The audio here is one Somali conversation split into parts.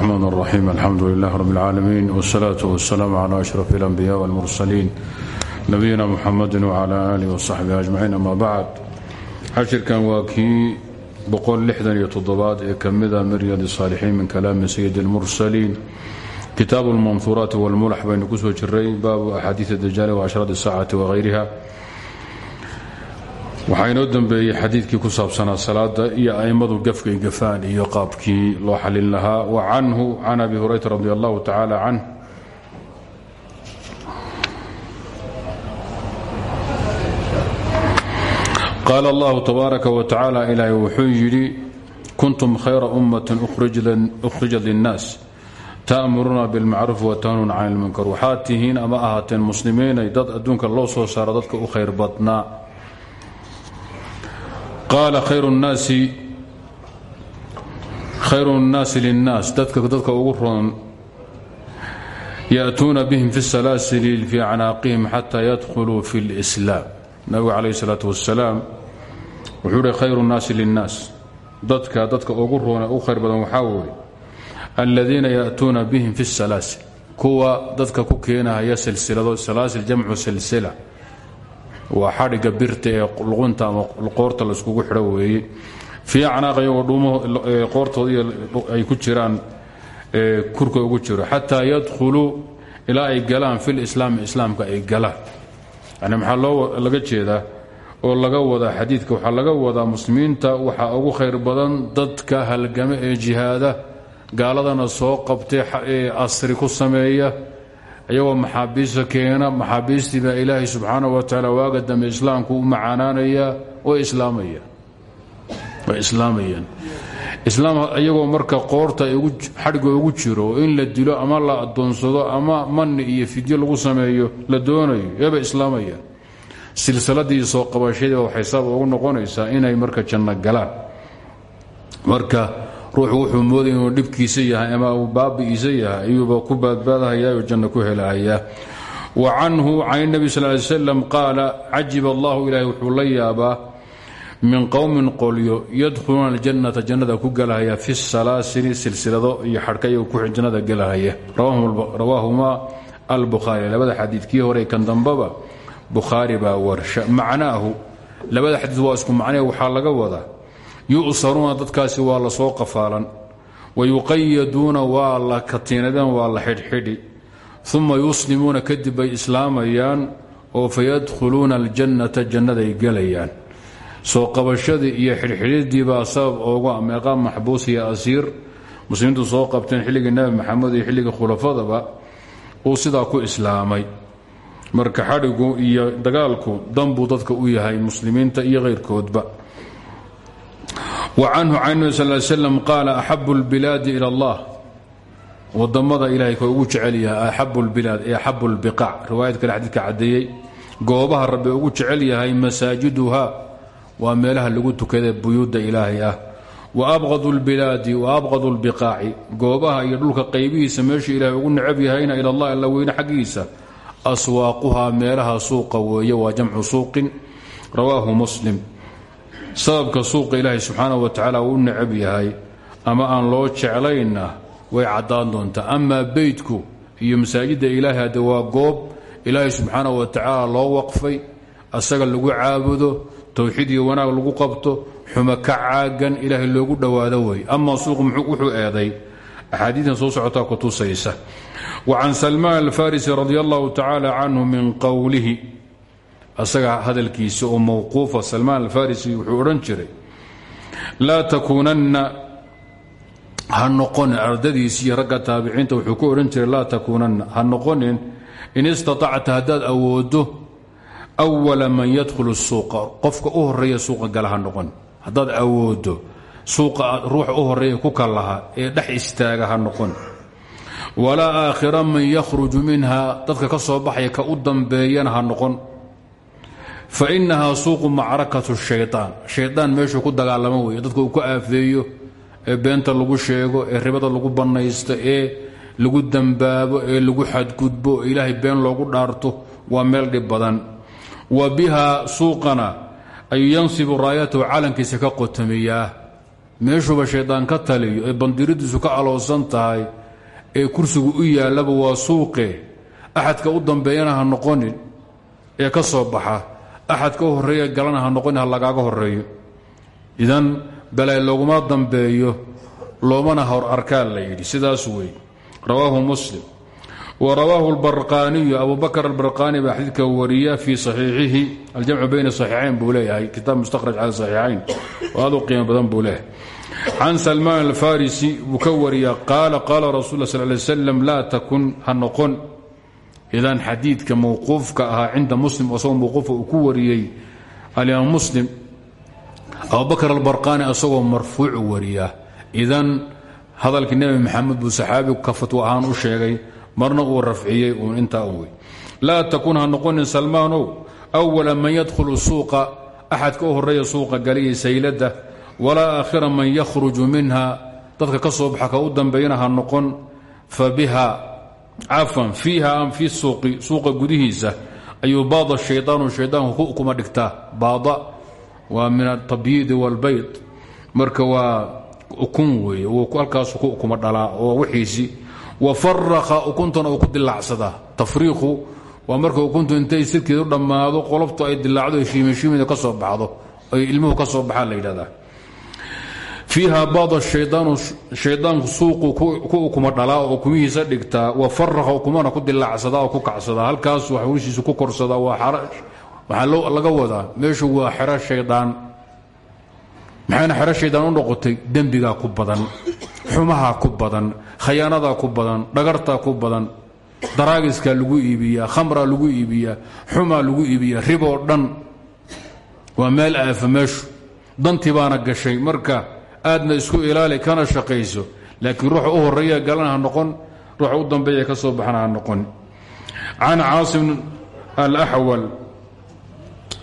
الرحمن الرحيم الحمد لله رب العالمين والصلاة والسلام على أشرف الأنبياء والمرسلين نبينا محمد وعلى آله وصحبه أجمعين أما بعد cashirkan waa kii qyotodobaad ee ka mida min riyad الصاalixiin min kalaami sayid الmursaliin kitaabu اlmanhuuraati wاlmulax baynu ku soo jiray baabu axaadiiث dajaal وcashraة الsaacati وغayriha waxaa inoo dembeeyey xadiidkii ku saabsanaa salaada iyo a'immadu gafkay gafaan iyo qaabkii loo xalin lahaa. Wa canhu can abi hurayra radi allahu tacaala canh qaala tabaaraka wa tacaala ilaahay wuxuu kuntum khayra ummatin ukhrijat linnaas ta'muruuna bilmacruuf watanhuuna can ilmunkar waxaad tihiin ama ahaateen muslimiinay dad adduunka loo soo saaro dadka u khayr badnaa qaala khayru nnaasi linnaas dadka dadka ugu roon ya'tuuna bihim fi salaasili fii canaaqihim xataa yadkhuluu fi اlslaam nabigu calayh salaatu wasalaam wuxuu hi khayru nnaasi linnaas. Dadka dadka ugu roone u khayr badan waxaa weeye aladiina ya'tuuna bihim fi salaasil kuwa dadka ku keenahaya silsilado salaasil jamcu silsila waa xadhigga birta ee luqunta ama qoorta layskugu xidho weeye. Fii acnaaq iyagoo dhuumaho qoortooda ay ku jiraan kurka ugu jiro. Xataa yadkhuluu ilaa ay galaan fi lislaami islaamka ay galaan. Yani maxaa laga jeedaa oo laga wadaa xadiidka? Waxaa laga wadaa muslimiinta waxaa ugu khayr badan dadka halgame ee jihaada gaaladana soo qabtay ee asri ku sameeya iyagoo maxaabiista keena maxaabiistii baa ilaahay subxaana wa tacaala waaga dambe islaamku u macaanaanayaa way islaamayaan islaam iyagoo marka qoorta xadhigga ugu jiro in la dilo ama la adoonsado ama mani iyo fidyo lagu sameeyo la doonayo eebay islaamayaan silsiladii soo qabashadii waxay sabab ugu noqonaysaa inay marka janno galaan. Marka ruuxu wuxuu mooday inuu dhibkiisa yahay ama uu baabi'iisa yahay ayuuba ku baadbaadahayaa oo janno ku helahayaa wa canhu can nebi sal ly slam qaala cajib allahu ilaahay wuxuu la yaabaa min qowmin qolyo yadkhuluuna aljannata jannada ku galahaya fi salaasili silsilado iyo xadhka iyago jannada gelahaya rawaahumaa albukhaari labada xadiidkii hore kan dambaba bukhaari baa warsha macnaahu labada xadiid waa isku macnee waxaa laga wadaa yu'saruuna dadkaasi waa la soo qafaalan. Wayuqayaduuna waa la katiinadeen waa la xidhxidhi. Uma yuslimuuna kadib bay islaamayaan oo fayadkhuluuna aljannata jannaday gelayaan. Soo qabashadii iyo xidhxidhidii baa sabab ooga meeqaa maxbuus iyo asiir. Muslimiintu soo qabteen xilligii nebi maxamed iyo xilligii khulafadaba uu sidaa ku islaamay. Marka xadhigu iyo dagaalku danbuu dadka u yahay muslimiinta iyo kayrkoodba wa canhu can nebi sal slam qaala axabu اlbilaadi ila allah. Wadamada ilahay ka ugu jecel yahay axabu lbilaad ee axabu lbiqac riwaayad kale xadiidka caddeeyey goobaha rabbi ugu jecel yahay masaajiduha waa meelaha lagu tukada buyuudda ilaahay ah. Wa abqadu lbilaadi wa abqadu lbiqaaci goobaha iyo dhulka qaybihiisa meesha ilaahay ugu necab yahayna ila allah alla weyne xaggiisa aswaaquhaa meelaha suuqa weeye waa suuqin. Rawaahu muslim sababka suuqa ilaahay subxaana wa tacaala uu u necab yahay ama aan loo jeclayna way caddaan doontaa. Amaa beydku iyo masaajidda ilaahay hadde waa goob ilaahay subxaana wa tacaala loo waqfay asaga lagu caabudo towxiid iyo wanaag lagu qabto xumo ka caagan ilaahay loogu dhowaado wey amaa suuqu wuxuu eeday. Axaadiidan soo socotaa ku tusaysa. Wa can salmaan alfarisi radi allahu tacaala canhu min qowlihi asaga hadalkiisa oo mawquufa salmaan alfarisi wuxuu odhan jiray laa takuunanna ha noqonin. Iyo ragga taabiciinta wuxuu ku odhan jiray laa takuunanna ha noqonin. In istaطacta haddaad awoodo awala man yadkhulu suuqa qofka u horreeya suuqa gala ha noqon. Haddaad awoodo suuqa ruuxa u ku kallaha ee dhex istaaga ha noqon. Walaa man yakhruju minha dadka ka soo baxaya ka u dambeeyana ha noqon fa inahaa suuqu macrakatu shayطaan shayطaan meeshuu ku dagaalamo weeye. Dadka uu ku aafeeyo ee beenta lagu sheego ee ribada lagu bannaysto ee lagu dembaabo ee lagu xadgudbo ee ilaahay been loogu dhaarto waa meel dhib badan. Wa biha suuqana ayuu yansibu raayatahu calankiisa ka qotamiyaa. Meeshuuba shaydaan ka taliyo ee bandiridiisu ka aloosan tahay ee kursigu u yaallaba waa suuqe. Axadka u dambeeyana ha noqonin ee ka soo baxa axadka u horreeya galana ha lagaaga horeeyo idan balay looguma dambeeyo loomana hor arkaan la yidhi. Sidaas wey rawaahu muslim. Wa rawaahu albarqaaniyu abu bakr albarqaani baa xadiidka wariya fii saxiixihi. Aljamcu bayna saxiixayn buu leeyahay mustakhraj cala saxiixayn. Oo aad u badan buu leeyahay. Can salmaan alfarisi buu ka wariyaa qaala qaala rasul slam laa takun ha noqon idan xadiidka mawquufka ahaa cinda muslim asagoo mawquufa uu ku wariyey alimaam muslim abubakr albarqaani asagoo marfuucu wariyaa idan hadalkii nebi maxamed buu saxaabigu ka fatwo ahaan u sheegay marna uu rafciyey uun intaa wey laa takun ha noqonin salmaanow man yadkhulu suuqa axadka u horreeya suuqa galiya sayladda walaa aakhira man yakhruju minha dadka ka ka u dambeeyana noqon fa biha cafan fiiha am fi suuqi suuqa gudihiisa. Ayuu baada shaydaanu shaydaanku ku ukuma dhigtaa. Baada waa min atabyiidi walbayd marka waa ukun weeye halkaasu ku ukuma dhalaa oo wa faraka ukuntana uu ku dilaacsadaa tafriiqu waa marka ukuntu intay sirkeedu dhammaado qolobtu ay dilaacdo shiimishimida ka baxdo ay ilmuhu ka soo baxaa la fiiha baada shaydaanu shaydaanku suuqu ku ukuma dhalaa oo ukumihiisa dhigtaa wa faraka ukumana ku dilaacsadaa oo ku kacsadaa halkaas wax wishiisu ku korsadaa waxaa laga wadaa meeshu waa xero shaydaan. Maxayna xero shaydaan u noqotay? Dembigaa ku badan xumahaa ku badan khayaanadaa ku badan dhagartaa ku badan daraagiskaa lagu iibiyaa khamraa lagu iibiyaa xumaa lagu iibiyaa riboo dhan. Waa meel aafa meeshu. Gashay marka aadna isku ilaali kana shaqayso laakiin ruuxa u horreeya galana ha noqon ruuxa u dambeeya ka soo noqon. Can caasim alaxwal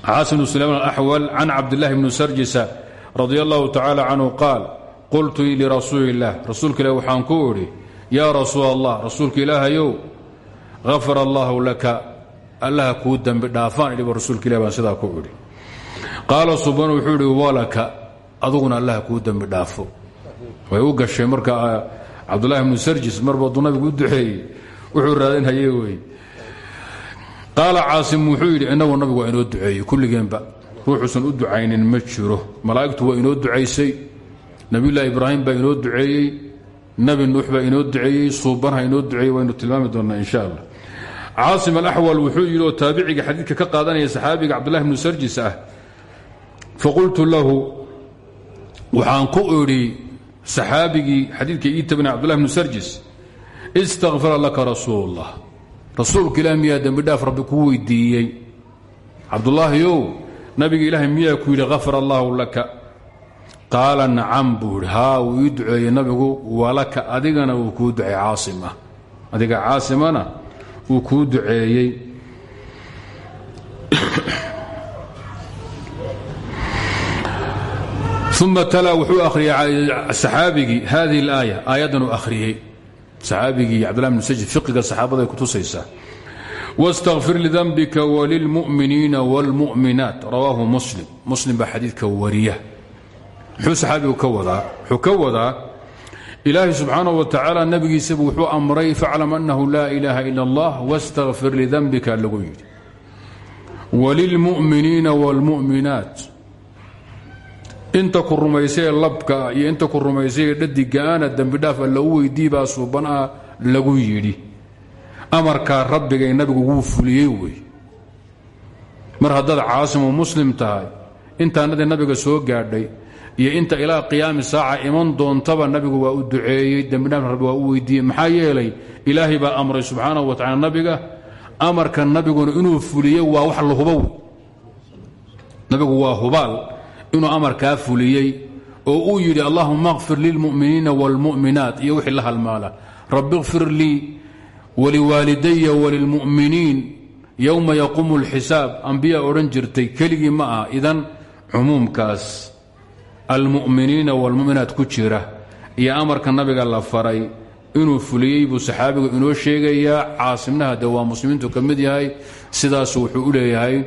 caasim bn sulayman alaxwal can cabdillahi bni sarjisa radi allahu tacaala qaal qultu lirasuuli illah rasuulka waxaan ku idhi yaa rasuul allah rasuulka ilaahayow afar allahu laka allaha kuu dembi dhaafaan idhiba rasuulka ilah ku idhi. Qaala subaan wuxuu idhi aduguna allaha kuu dembi dhaafo. Way u gashay marka cabdulahi bnu sarjis marbaaduu nabigu u duxeeyey wuxuu raadinhaye wey qaala caasim wuxuu yidhi nabigu waa inoo duceeyey kulligeenba ruuxuusan u ducaynin ma jiro. Malaa'igtu waa inoo ducaysay. Nabiyullaahi ibraahim baa inoo duceeyey. Nebi nuux baa inoo duceeyey. Suubanha inoo duceeyey waynu tilmaami doonnaa insha allah. Caasim alaxwal wuxuu yidhi oo xadiidka ka qaadanaya saxaabiga cabdullahi bnu sarjis ah. Faqultu lahu waxaan ku idhi saxaabigii xadiidka ii tabina cabdullahi bnu sarjis istakfara laka rasuulullah. Rasuulka ilaah miyaa dembi dhaaf rabbi kuu weydiiyey. Cabdulaahiyow nabiga ilaahay miyaa ku yidhi afar allaahu laka. Qaala nacam buu idhi haa wuu ii duceeyey nabigu walaka adigana wuu kuu duceeyey caasim adiga caasimana wuu kuu duceeyey uma tala wuxuu akhriyey saxaabigii hadihi اlaaya aayaddan uu akhriyey saxaabigii cabdullah bn sajid fiqiga saxaabaday kutusaysaa wاstaqfir lidambika walilmu'miniina wاlmu'minaat rawaahu muslim muslim baa xadiidka wariya muxuu saxaabigu ka wadaa wuxuu ka wadaa ilaahay subxaanaه wa tacaala nabigiisaba wuxuu amray faclam annahu laa ilaaha ila اllah wاstaqfir lidambika lagu yidhi walilmu'miniina wاlmu'minaat inta ku rumaysay ee labka iyo inta ku rumaysay ee dhadigaana dembidhaaf alla u weydii baa suuban ah lagu yidhi. Amarkaa rabbigay nabigu wuu fuliyey wey. Mar haddaad caasimu muslim tahay intaanadii nabiga soo gaadhay iyo inta ilaa qiyaami saaca iman doontaba nabigu waa u duceeyey dembidhaaf rabbi waa u weydiiyey maxaa yeelay ilaahay baa amray subxaanahu wa tacala nabiga amarka nabiguna inuu fuliyey waa wax la hubo nabigu waa hubaal inuu amarkaa fuliyey oo uu yidhi allahuma kfir lilmuminiina wاlmu'minaat iyo wixii la halmaala rabi kfir lii waliwaalidaya walilmu'miniin yowma yaquumu اlxisaab ambiyaa odhan jirtay keligii ma ah idan cumuumkaas almu'miniina wاlmu'minaat ku jira iyo amarka nabiga la faray inuu fuliyey buu saxaabigu inoo sheegayaa caasimnaha de waa muslimiintu ka mid yahay sidaas wuxuu u leeyahay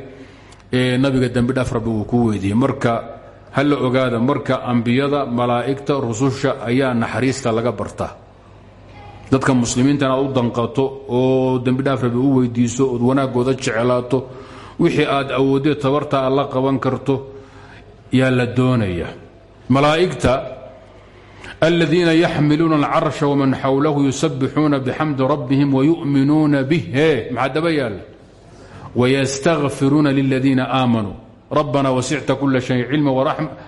nabiga dembi dhaaf rabbi wuu ku weydiiyey marka ha la ogaada marka ambiyada malaa'igta rususha ayaa naxariista laga bartaa dadka muslimiinta inaad u danqato oo dembi dhaaf rabi u weydiiso ood wanaaggooda jeclaato wixii aad awoodee tabarta aad la qaban karto yaa la doonaya. Malaa'igta aladiina yaxmiluuna alcarsha waman xawlahu yusabbixuuna bixamdi rabbihim wayu'minuuna bih he maxaa daba yaalla wayastakfiruuna liladiina aamanuu rabbana wasicta kula shay cilma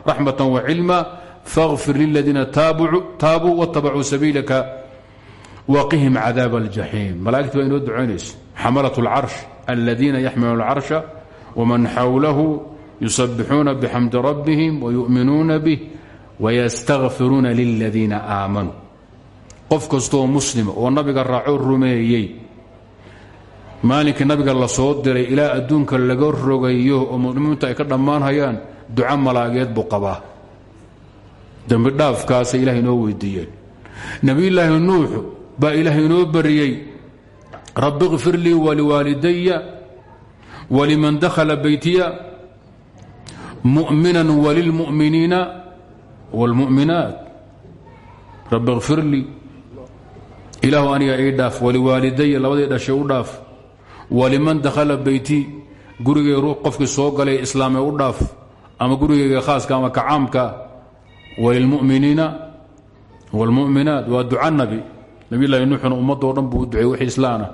raxmata wacilma faغfir liladiina taabuu watabacuu sabiilaka waqihim cadaab aljaxiim malaa'igta baa inoo ducaynayso xamalat اlcarsh aladiina yaxmiluuna alcarsha waman xawlahu yusabbixuuna bixamdi rabbihim wayu'minuuna bih wayastakfiruuna liladiina aamanuu qof kastooo muslima oo nabiga raaco rumeeyey maalinkii nabiga la soo diray ilaa adduunka laga rogayo oo muslimiintu ay ka dhammaanhayaan duca malaageed buu qabaa. Dembi dhaafkaasay ilahay inoo weydiiyeen. Nebiyulaahi nuux baa ilaahay inoo bariyey rabbi kfir lii waliwaalidaya waliman dakhala beytiya mu'minan walilmu'miniina wاlmu'minaat rabbi kfir lii. Ilaahu aniga ii dhaaf waliwaalidaya labadii dhashay u dhaaf waliman dakhala beyti gurigay qofkii soo galay islaamee u dhaaf ama gurigayga khaaska ama kacaamka walilmuminiina wاlmuminaat waa duca nabi. Nabiylahi nuuxuna ummadoo dhan buu u duceey wixii islaana.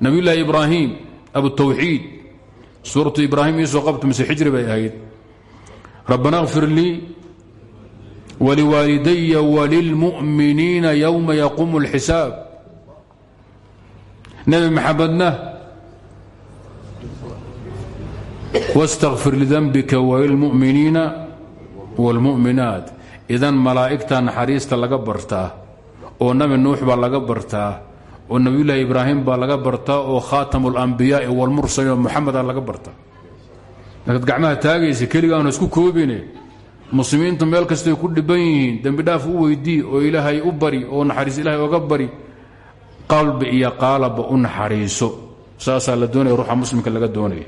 Nabiyulaahi ibraahim abutawxiid suuratu ibraahim iisoo qabta mise xijri bay ahayd. Rabbana kfir lii wliwaalidaya wlilmu'miniina ywma yaquumu اlxisaab nebi maxamedna wاstakfir lidembika walilmu'miniina wاlmu'minaat idan malaa'igta naxariista laga bartaa oo nebi nuux baa laga bartaa oo nebiyulaahi ibraahim baa laga bartaa oo khaatamu اlambiyaai wاlmursaliin oo muxameda laga bartaa markaad gacmaha taagaysa keligaanu isku koobine muslimiintu meel kastay ku dhiban yihiin dembidhaaf u weydii oo ilaahay u bari oo naxariis ilaahay oga bari qalbi iyo qaalaba u naxariiso saasaa la doonaya ruuxa muslimka laga doonaya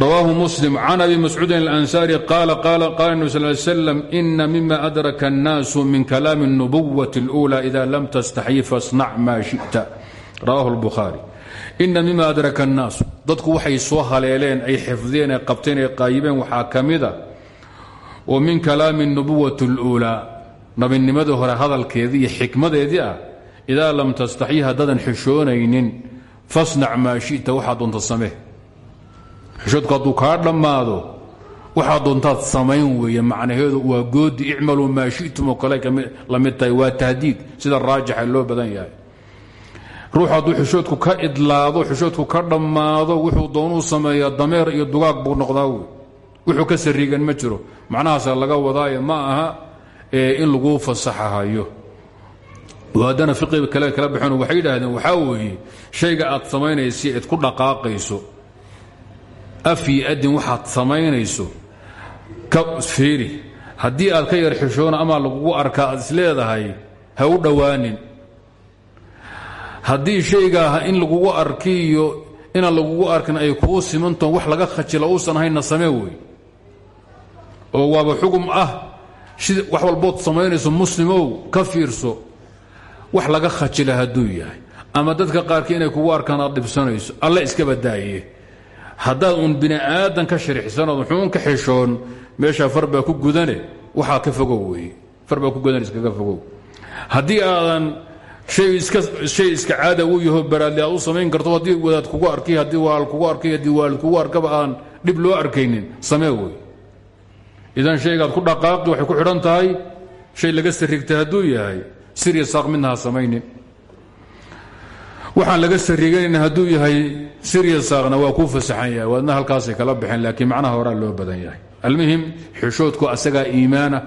rawaahu muslim can abi mascuudin alansaari qaala qaala qaala nebi sal slam ina mima adraka annaasu min kalaami اnubuwati اlأuulى ida lam tastaxyi fasnac maa shiئta rawahu اlbukhaari ina mima adraka annaasu dadku waxay soo haleeleen ay xifdiyeen ay qabteen ay qaayibeen waxaa ka mida oo min kalaami اnubuwati اluulaa nabinimadii hore hadalkeedii iyo xikmadeedii ah idaa lam tastaxyi haddaadan xishoonaynin fasnac maa shita waxaa doonta samee xishoodku hadduu kaa dhammaado waxaa doontaad samayn weeye macnaheedu waa goodi icmaluu maa shitum oo kale la mid tahay sida raajixa loo badan yahay. Ruux hadduu xishoodku ka idlaado xishoodku ka dhammaado wuxuu doonuu sameeyaa dameer iyo dugaag buu noqdaa wuxuu ka sariigan ma jiro. Macnahaasa laga wadaaye ma aha in laguu fasaxahayo. Haddana fiqiga kale kala baxeen waxay weeye shayga aad samaynaysa eed ku dhaqaaqayso af iyo adin waxaad samaynayso fiiri haddii aad ka yar xishoona ama lagugu arkaa aad isleedahay ha u dhowaanin haddii shaygaa in lagugu arkiiyo inaan lagugu arkin ay kuu simantoon wax laga khajila uusan ahaynna samee wey oo waaba xugum ah sida wax walbood samaynayso muslimow ka fiirso wax laga khajila hadduu yahay ama dadka qaarkii inay kugu arkaan aad dhibsanayso alla iska badaaye haddaad uun bini aadan ka sharixsanood xuun ka xishoon meeshaa far baa ku gudane waxaa ka fogow wey far baa ku gudan iskaga fogow. Haddii aadan hay shay iska caada uu yaho baraadli aad u samayn karto haddii wadaad kugu arkay haddii waal kugu arkay haddii waalid kugu arkaba aan dhib loo arkaynin samee wey idan shaygaad ku dhaqaaqi waxay ku xidhan tahay shay laga sarigtay hadduu yahay sirya saaq midna ha waxaan laga sariiganan hadduu yahay sirya saaqna waa kuu fasaxan yahay waadna halkaasay kala baxeen laakiin macnaha horaa loo badan yahay. Almuhim xishoodku asagaa iimaana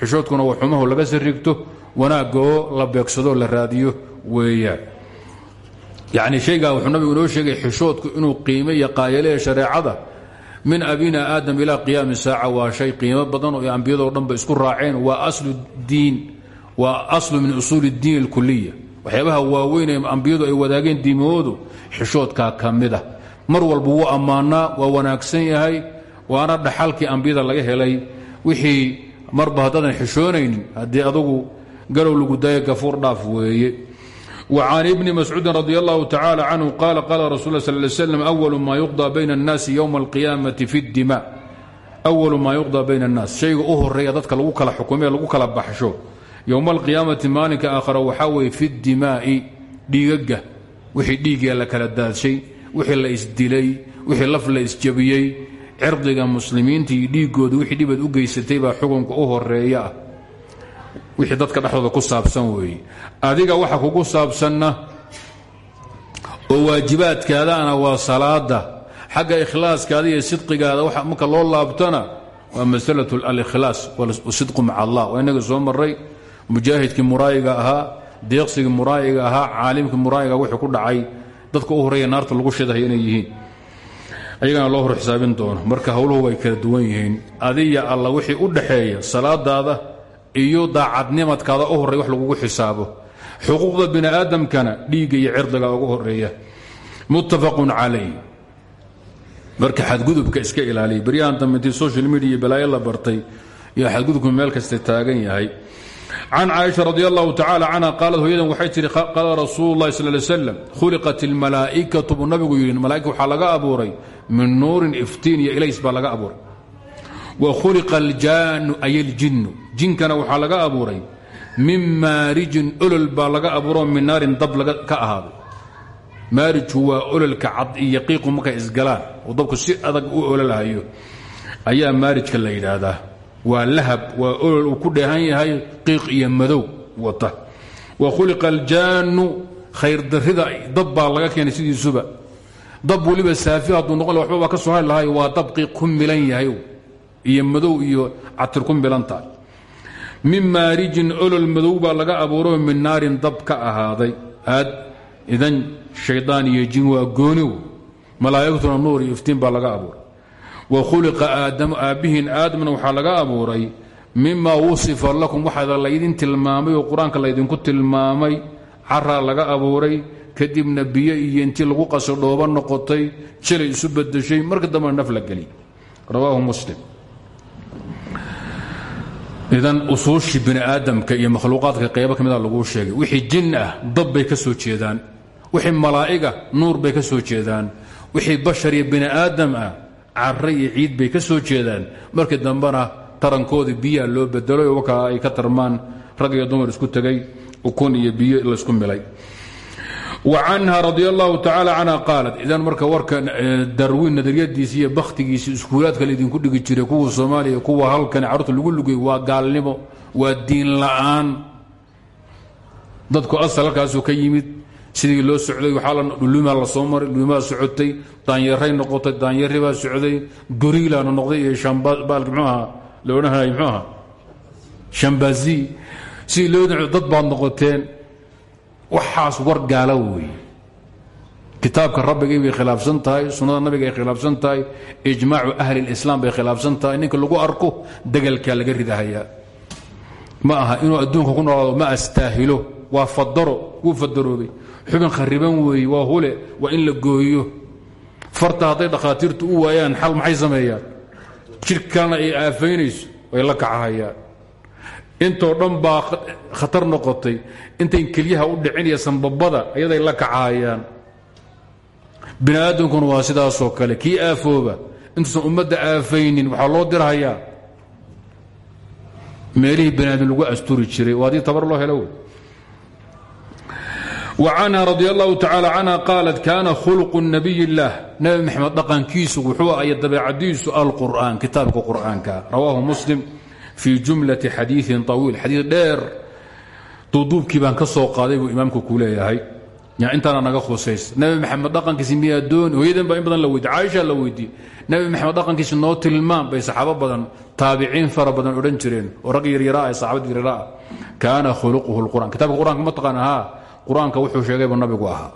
xishoodkuna waa xumahu laga sarigto wanaagoo la beegsado la raadiyo weeyaan yacni shaygaa wuxuu nabigu inoo sheegay xishoodku inuu qiime iyo qaayalehe shareecada min abina aadam ilaa qiyaami saaca waa shay qiimo badan oo ambiyadoo dhanba isku raaceen waa aslu diin waa aslu min usuuli اdiin اlkuliya waxyaabaha waaweyn ee ambiyadu ay wadaageen diimahoodu xishoodkaa ka mid ah mar walba wuu ammaanaa waa wanaagsan yahay waana dhaxalkii ambiyada laga helay wixii marba haddaadan xishoonaynin haddii adugu galow lagu daayo gafuur dhaaf weeye وعن بن مسعوud رضي الله تعالى عنه قال قال رsuل صلى اه عليه وسلم أول ma يقضى بين الناس يوم القيامة في الدماء أول ma يقضى بين الناس شayga u horeeya dadka lagu kala xukume lagu kala baxsho yowma alqiyaamati maalinka aakhara waxaa weye fi dimaai dhiigaga wixii dhiigga la kala daadshay wixii la isdilay wixii laf la isjabiyey. Cirdiga muslimiinta iyo dhiigooda wixii dhibad u geysatay baa xukunka u horreeya ah wixii dadka dhexdooda ku saabsan weeye. Adiga waxa kugu saabsanna oo waajibaadkaadaana waa salaada xagga ikhlaaskaada iyo sidqigaada marka loo laabtana waa masalatu alikhlaas sidqu maca mujaahidkii muraayiga ahaa deeqsigii muraayiga ahaa caalimkii muraayiga wuxuu ku dhacay dadka u horreeya naarta lagu shidahay inay yihiin. Ayagana loo hor xisaabin doono. Marka howluhu way kala duwan yihiin. Adiya alla wixii u dhaxeeya salaadaada iyo daacadnimadkaada u horey wax lagugu xisaabo. Xuquuqda bini aadamkana iyo cirdiga ugu horreeya muttafaqun calay marka xadgudubka iska ilaaliya. Baryahan dambe social media balaayo la bartay iyo xadgudubku meel kasta taagan yahay can caaisha radi allahu tacala canha qaalad hooyadan waxay tihi qaala rasuulu llahi sal ly slam khuliqat ilmalaa'ikatu buu nabigu yidhi malaa'ika waxaa laga abuuray min nuurin iftiin iyo ilays baa laga abuuray wa khuliqa aljaanu ay aljinnu jinkana waxaa laga abuuray min maarijin olol baa laga abuuro min naarin dab ka ahaaday maarijku waa ololka cad iyo qiiqu markay isgalaan oo dabku si adag u ololahayo ayaa maarijka la yidhaahdaa waa lahab waa olol uu ku dheehan yahay qiiq iyo madow wata. Wa khuliqa aljaanu khayrdarrida dab baa laga keenay sidiisuba. Dab weliba saafi hadduu noqon waxba baa ka soo hari lahay waa dab qiiq ku milan yahay iyo madow iyo catir ku milan tahay. Min maarijin olol madow laga abuuro min naarin dab ka ahaaday. Aad idan shaydaan iyo jin waa gooniw malaa'igtuna nuur iyo iftiin baa laga abuuray wa khuliqa aadamu aabbihiin aadamna waxaa laga abuuray mima wusifa lakum waxaa laydin tilmaamay oo qur'aanka laydinku tilmaamay caraa laga abuuray kadibna biyo iyo intii lagu qaso dhooba noqotay jilay isu badashay marka dambena naf la geliy rawaahu muslim. Idan usuushii bini aadamka iyo makhluuqaadka qaybo ka mida laguu sheegay wixii jin ah dab ka soo jeedaan wixii malaa'iga nuur bay ka soo jeedaan wixii bashar iyo bini aadam ah carre iyo ciid bay ka soo jeedaan. Markii dambena tarankoodii biyaa loo bedelo oo wakaa ay ka tarmaan rag iyo dumar isku tegay ukun iyo biyo laysku milay. Canha radi allahu tacaala canha qaalat idan marka warka darwiin nadariyadiisi iyo bakhtigiisi iskuulaadka laydinku dhigi jiray kuwa soomaaliya kuwa halkan carruurta lagu lugay waa gaalnimo waa diin la'aan. Dadku asal halkaasuu ka yimid sidii loo socday waxaa dhulumaa la soo maray dhulumaa socotay daanyaray noqotay daanyari baa socday goriilaana noqday iyo mxuaha la odhanay mxuu aha shambazi. Sidii loo dad baad noqoteen waxaas war gaala weeye. Kitaabka rabbigay bay khilaafsan tahay sunnada nabiga ay khilaafsan tahay ijmaacu ahli اlislaam bay khilaafsan tahay ninka lagu arko degalkaa laga ridahayaa. Ma aha inuu adduunka ku noolaado ma astaahilo waa fadaro wuu fadaroobay xubin khariban weeye waa hule waa in la gooyo. Farta hadday dhakhaatiirtu u waayaan xal maxay sameeyaan? Jidhkana ay aafaynayso way la kacahayaan. Intoo dhan baa khatar noqotay intay kelyaha u dhicin iyo sanbabada ayaday la kacahayaan. Bini aadamkuna waa sidaasoo kale kii aafooba intuusan ummadda aafaynin waxaa loo dirhayaa. Meelihii aadam lagu asturi jiray waa haddii tabar loo helo وcanha radi allahu tacala canha qaalat kaana khulqu nabiy اllah nabi maxamed dhaqankiisu wuxuu aya dabeecadiisu alqur'an kitaabka qur'aanka rawaahu muslim fii jumlati xadiiثin طawiil xadiid dheer duuduubkii baan ka soo qaaday buu imaamku ku leeyahay intaana naga khusays nabi maxamed dhaqankiisi miyaa dooni hooyadan baa in badan la weydiy caaisha la weydiye nabi maxamed dhaqankiisi noo tilmaam bay saxaabo badan taabiciin fara badan odhan jireen oo rag yaryaraa ah saxaabad yaryaraa ah kaana khuluquhu اlqur'an kitabka qur'anka ma taqaan ahaa qur'aanka wuxuu sheegaybu nabigu ahaa.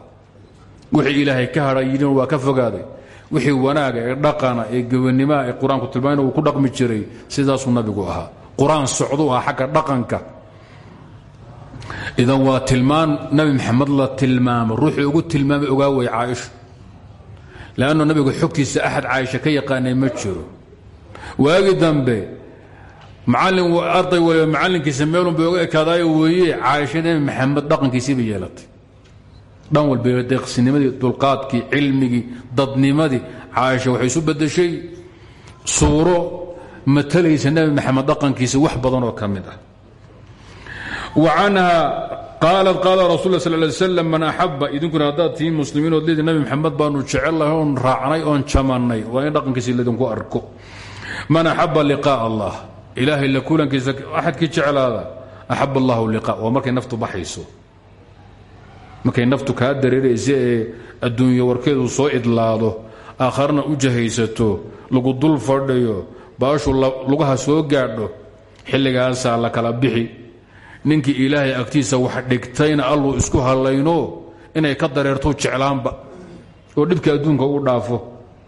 Wixii ilaahay ka hadha yidhin waa ka fogaaday. Wixii wanaaga ee dhaqana ee gobanimaa ee qur'aanku tilmaamna uu ku dhaqmi jiray sidaasuu nabigu ahaa. Qur'aan socduu ah xagga dhaqanka. Idan waa tilmaan nabi maxamed la tilmaamo ruuxuu ugu tilmaamay ogaa way caaisha. Leannu nabigu xogtiisa axad caaisha ka yaqaanay ma jiro. Waagi dambe macallin arday waliba macallinkiisa meelun bay oga ekaadaayo weeye caaisha nebi maxamed dhaqankiisii bay yeelatay. Dhan walba deeqsinimadii dulqaadkii cilmigii dadnimadii caaisha waxay isu bedeshay suuro matalaysa nebi maxamed dhaqankiisa wax badan oo ka ah. Wa canha qaalat qaala rasul la sal ly slam man axaba idinkuna haddaad tihiin muslimiin ood leedi nabi maxamed baanu jecellahay oon raacnay oon jamannay. Waa in dhaqankiisa laydinku arko. Man axaba liqaa allah ilaahay la kulankiisa axadkii jeclaada axab allahu liqa waa markay naftu baxayso. Markay naftu kaa dareeraysa ee adduunyo warkeedu soo idlaado aakharna u jahaysato lagu dul fadhiyo baashu lugaha soo gaadho xilligaasaa la kala bixi. Ninkii ilaahay agtiisa wax dhigtayna alluu isku hallayno inay ka dareerto jeclaanba. Oo dhibka adduunka u dhaafo.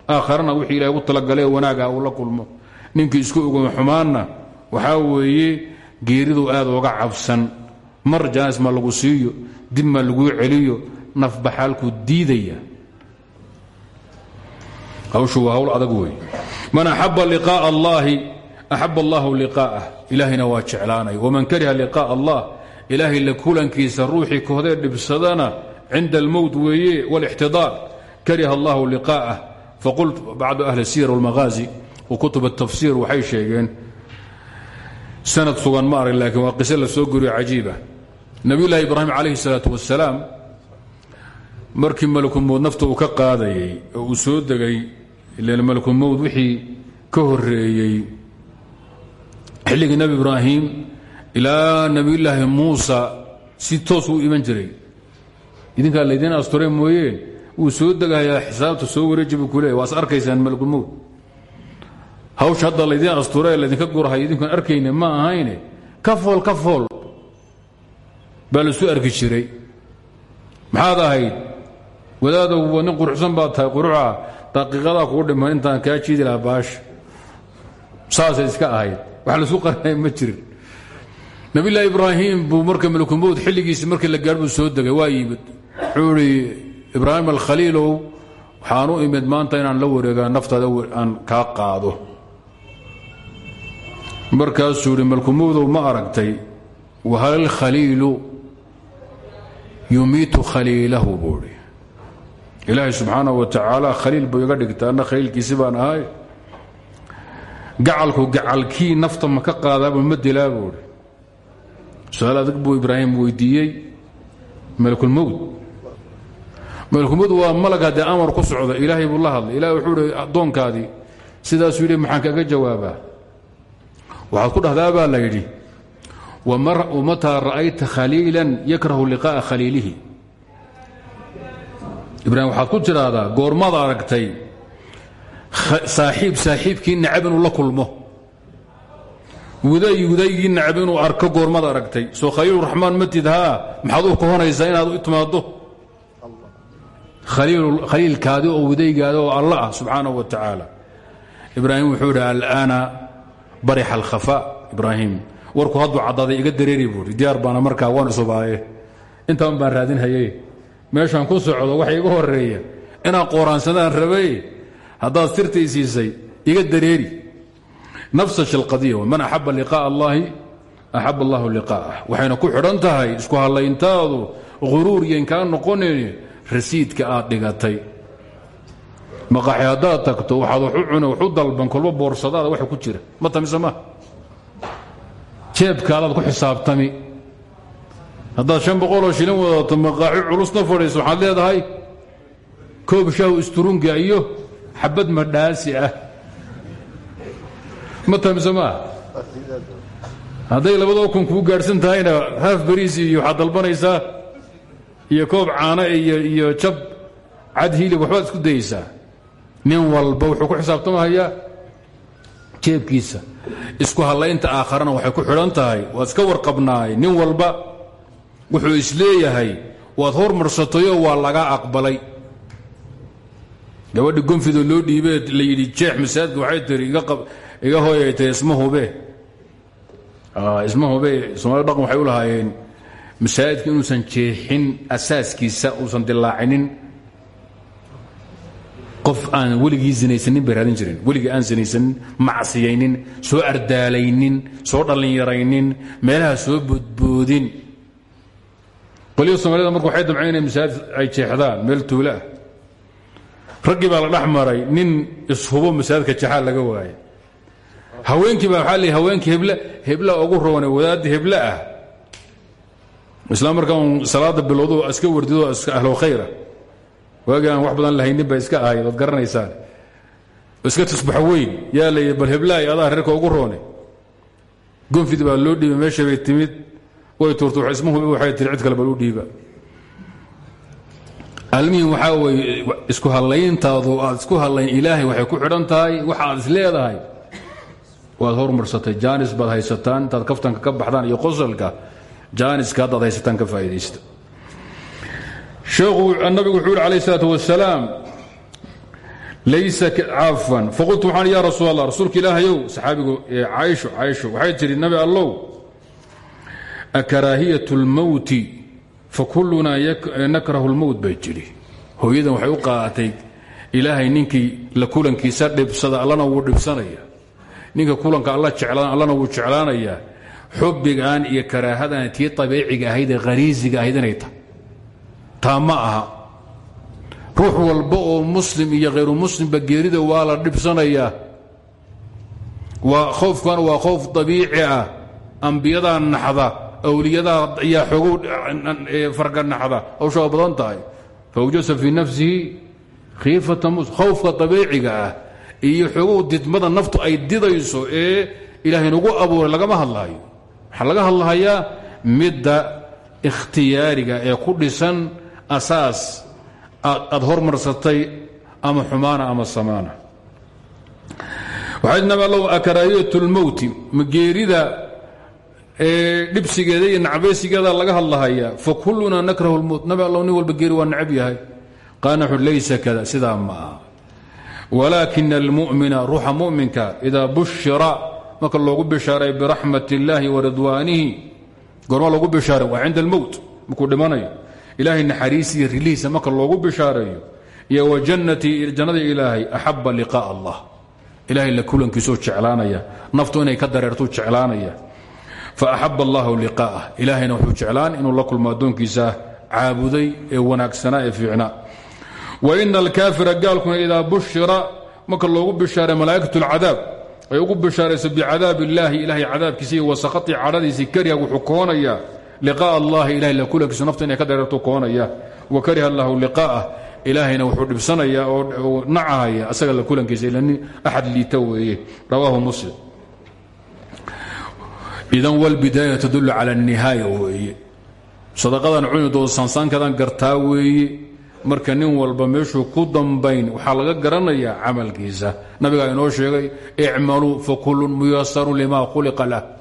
Aakharana wixii ilahay ugu talagalee wanaaga uu la kulmo ninkii isku ogoma xumaanna waxaa weeye geeridu aad uga cabsan mar jaanis ma lagu siiyo dib ma laguu celiyo nafbaxaalkuu diidaya hawshu waa hawl adag wey man axaba liqaaءa allahi axab allahu liqaa'ah ilaahayna waa jeclaanay waman kariha liqaaءa allah ilaahay la kulankiisa ruuxii kohdee dhibsadana cinda almowt weeye wاlاxtidaar kariha allahu liqaa'ah faqult bacdu ahli siyar wاlmaghaazi wakutub الtafsir waxay sheegeen sanad sugan ma arag laakiin waa qise la soo goriyo cajiiba. Nabiyullaahi ibraahim calayhi salaatu wasalaam markii malakumowd nafta uu ka qaadayey oo uu soo degay ilan malakumowd wixii ka horeeyey xilligii nebi ibraahim ilaa nebiyullaahi muusa si toos uu iman jiray. Idinkaa laydiin asture mooyeen wuu soo degayaa xisaabta soo wareeji buu ku leeyay waa is arkaysaan malakumowd hawsha hadda laydiin asture laydinka gurhay idinkuan arkayne ma ahayne. Ka fool ka fool. Baa laisu arki jiray. Maxaad ahayd? Wadaadow nin quruxsan baad tahay quruxa. Daqiiqadaa kugu dhiman intaan kaa jiidi lahaa baasha saasay iska ahayd. Wax laisu qarinaya ma jirin. Nabiyullaahi ibraahim buu marka malakumowd xilligiisi markii la gaar buu soo degay waa yimid. Wuxuu idhi ibraahim alkhaliilow waxaan u imid maanta inaan la wareegaa naftaada aan kaa qaado markaasuu idhi malkumowdow ma aragtay wahal khaliilu yumiitu khaliilahu buu idhi ilaahay subxaana wa tacaala khaliil buu iga dhigta anna khaliilkiisi baan ahay. Gacalku gacalkii nafta ma ka qaadaaba ma dilaa buu idhi su'aal adag buu ibraahim weydiiyey malakulmowd waa malag haddee amar ku socda ilaahay buu la hadlay. Ilahay wuxuu ihi addoonkaadii sidaasuu yidhi maxaan kaga jawaabaa waxaad ku dhahdaa baa la yidhi wmataa ra'ayta khaliila yakrahu liqaa'a khaliilihi. Ibrahim waxaad ku tidhaahdaa goormaad aragtay saaxiib saaxiibkii nacab inuu la kulmo. Wuday wudaygii nacab inuu arko goormaad aragtay soo khaliiluraxmaan matid haa maxaad u kohonaysaa inaad u timaaddo khaliilkaadi oo wudaygaada oo alla ah wa tacaala ibraahim wuxuu idhi alana barixa alkhafaa ibraahim. Warku hadduu caddaaday iga dareeri buui diyaar baana markaa waan isubaaye. Intaan baan raadinhaye meeshaan ku socdo waxa iga horreeya inaan qooraansadaan rabay haddaad sirtay siisay iga dareeri. Nafsash alqadiya man axaba liqaaء allahi axab allahu liqaa'ah. Waxayna ku xidhan tahay isku hallayntaadu huruur iyan kaa noqonayn rasiidka aad dhigatay maqaxi haddaad tagto waxaad waxu cune waxu dalban kolba boorsadaada waxa ku jira. Ma tamise ma? Jeebkaadaad ku xisaabtami. Haddaad shan boqoloo shilin wadato maqaaxi culusna fadhiiso waxaad leedahay koob shaahu isturunga iyo xabad madhaasi ah. Ma tamise maa hadday labadoo kun kuu gaadhsan tahayna haaf bariis iyo waxaad dalbanaysaa iyo koob caano iyo iyo jab cad waxbaad isku dayaysaa nin walba wuxuu ku xisaabtamahayaa jeebkiisa. Isku hallaynta aakharana waxay ku xidhan tahay waad iska warqabnaay nin walba wuxuu is leeyahay waad hormarsatayoo waa laga aqbalay. Gabadhi gonfidoo loo dhiibee la yidhi jeex masaajidka waxay tiri iga hooyay tahi isma hube isma hube soomaalida dhaqan waxay u lahaayeen masaajidka inuusan jeexin asaaskiisa uusan dilaacinin qof aan weligii zinaysanin bay raadin jireen weligii aan zinaysanin macsiyaynin soo ardaalaynin soo dhallinyaraynin meelaha soo boodboodin. Qolyo soomaalida marka waxay damceen inay masaajid ay jeexdaan meel tuula ah. Raggii baa la dhex maray nin ishubo masaajidka jaxaal laga waaya haweenkii baa waxaa leey haweenkii hebl hebla ugu roone wadaadda hebla ah. Isla markaa un salaada bilowdo iska wardido ahlo khayra waagii aan wax badan lahaynin bay iska ahayd waad garanaysaan. Iska tusbax weyn yaa lay bal heblaay adaa reerka ugu roone. Gonfid baa loo dhiibay meesha bay timid. Way tuurta ismuhu waxay tiri cid kale bal u dhiiba. Almihim waxaa weye isku hallayntaadu aad isku hallayn ilaahay waxay ku xidhan tahay waxa aad is leedahay. Waad hormarsatay jaanis baad haysataan intaad kaftanka ka baxdaan iyo qosolka jaaniska haddaad haysataan ka faa'idaysta sheekhu nabigu wuxuu yidhi alayh isalaat wasalaam laysa caafan faqultu ya rasuul allah rasuulka ilaahayow saxaabigu caaisho caaisho waxay tidhi nabi allow akaraahiyat اlmowti fakullunaa nakrahu اlmowt bay tidhi. Waxay u qaaatay ilaahay ninkii la kulankiisa dhibsada allana wuu dhibsanaya ninka kulanka alla jeclaan allana wuu jeclaanayaa. Xubbigan iyo karaahadan tii abiiciga ahayd ee hariisiga ahayd inay taa ma aha. Ruux walba oo muslim iyo khayru muslimba geerida waa la dhibsanayaa. Waa khoofkan waa khoof abiici ah. Ambiyadaa naxda awliyadaa ayaa xoogow farga naxda hawshaa badan tahay. Fawjasa fii nafsihi khiifata mus abiiciga ah iyo xoogow didmada naftu ay didayso ee ilaahay nagu abuuray lagama hadlaayo. Waxaa laga hadlahayaa midda ikhtiyaariga ee ku dhisan asaas aad hormarsatay ama xumaana ama samaana. Waxaa nabi allow akaraahiyat lmowti geerida dhibsigeeda iyo nacbaysigeeda laga hadlahayaa fakullunaa nakrahu lmowt nabi allow nin walba geeri waa necab yahay. Qaana laysa kada sidaa ma aha. Walaakina almu'mina ruuxa mu'minka idaa bushira marka loogu bishaaray biraxmat illaahi wa ridwaanihi goorma loogu bishaaray waa cinda almowt markuu dhimanayo ilaahay naxariisiiyo rilihiisa marka loogu bishaareeyo iyo wa jannatii jannada ilaahay axaba liqaa allah. Ilahay la kulankiisoo jeclaanaya naftu inay ka dareertuu jeclaanaya. Fa axab allahu liqaa'ah ilaahayna wuxuu jeclaan inuu la kulmo addoonkiisa caabuday ee wanaagsanaa ee fiicnaa wa ina alkaafira gaalkuna idaa bushira marka loogu bishaaray malaa'ikatu alcadaab ay ugu bishaarayso bicadaab illaahi ilahay cadaabkiisa iyo wasaqatii cadhadiisii kariha wuxuu koonayaa liqaa allahi ilahay la kulankiisu nafta inay ka dareertu koonaya. Wa kariha allahu liqaa'ah ilaahayna wuxuu dhibsanayaa oo nacahaya asaga la kulankiisa ila nin axad liita weeye. Rawaahu muslim. Idan walbidaaya tadullu cala alnihaaya weeye. Sadaqadan cunidoo sansaankadan gartaa weeye. Marka nin walba meeshuu ku dambayn waxaa laga garanayaa camalkiisa. Nabigaa inoo sheegay icmaluu fakullun muyasarun lima khuliqa lah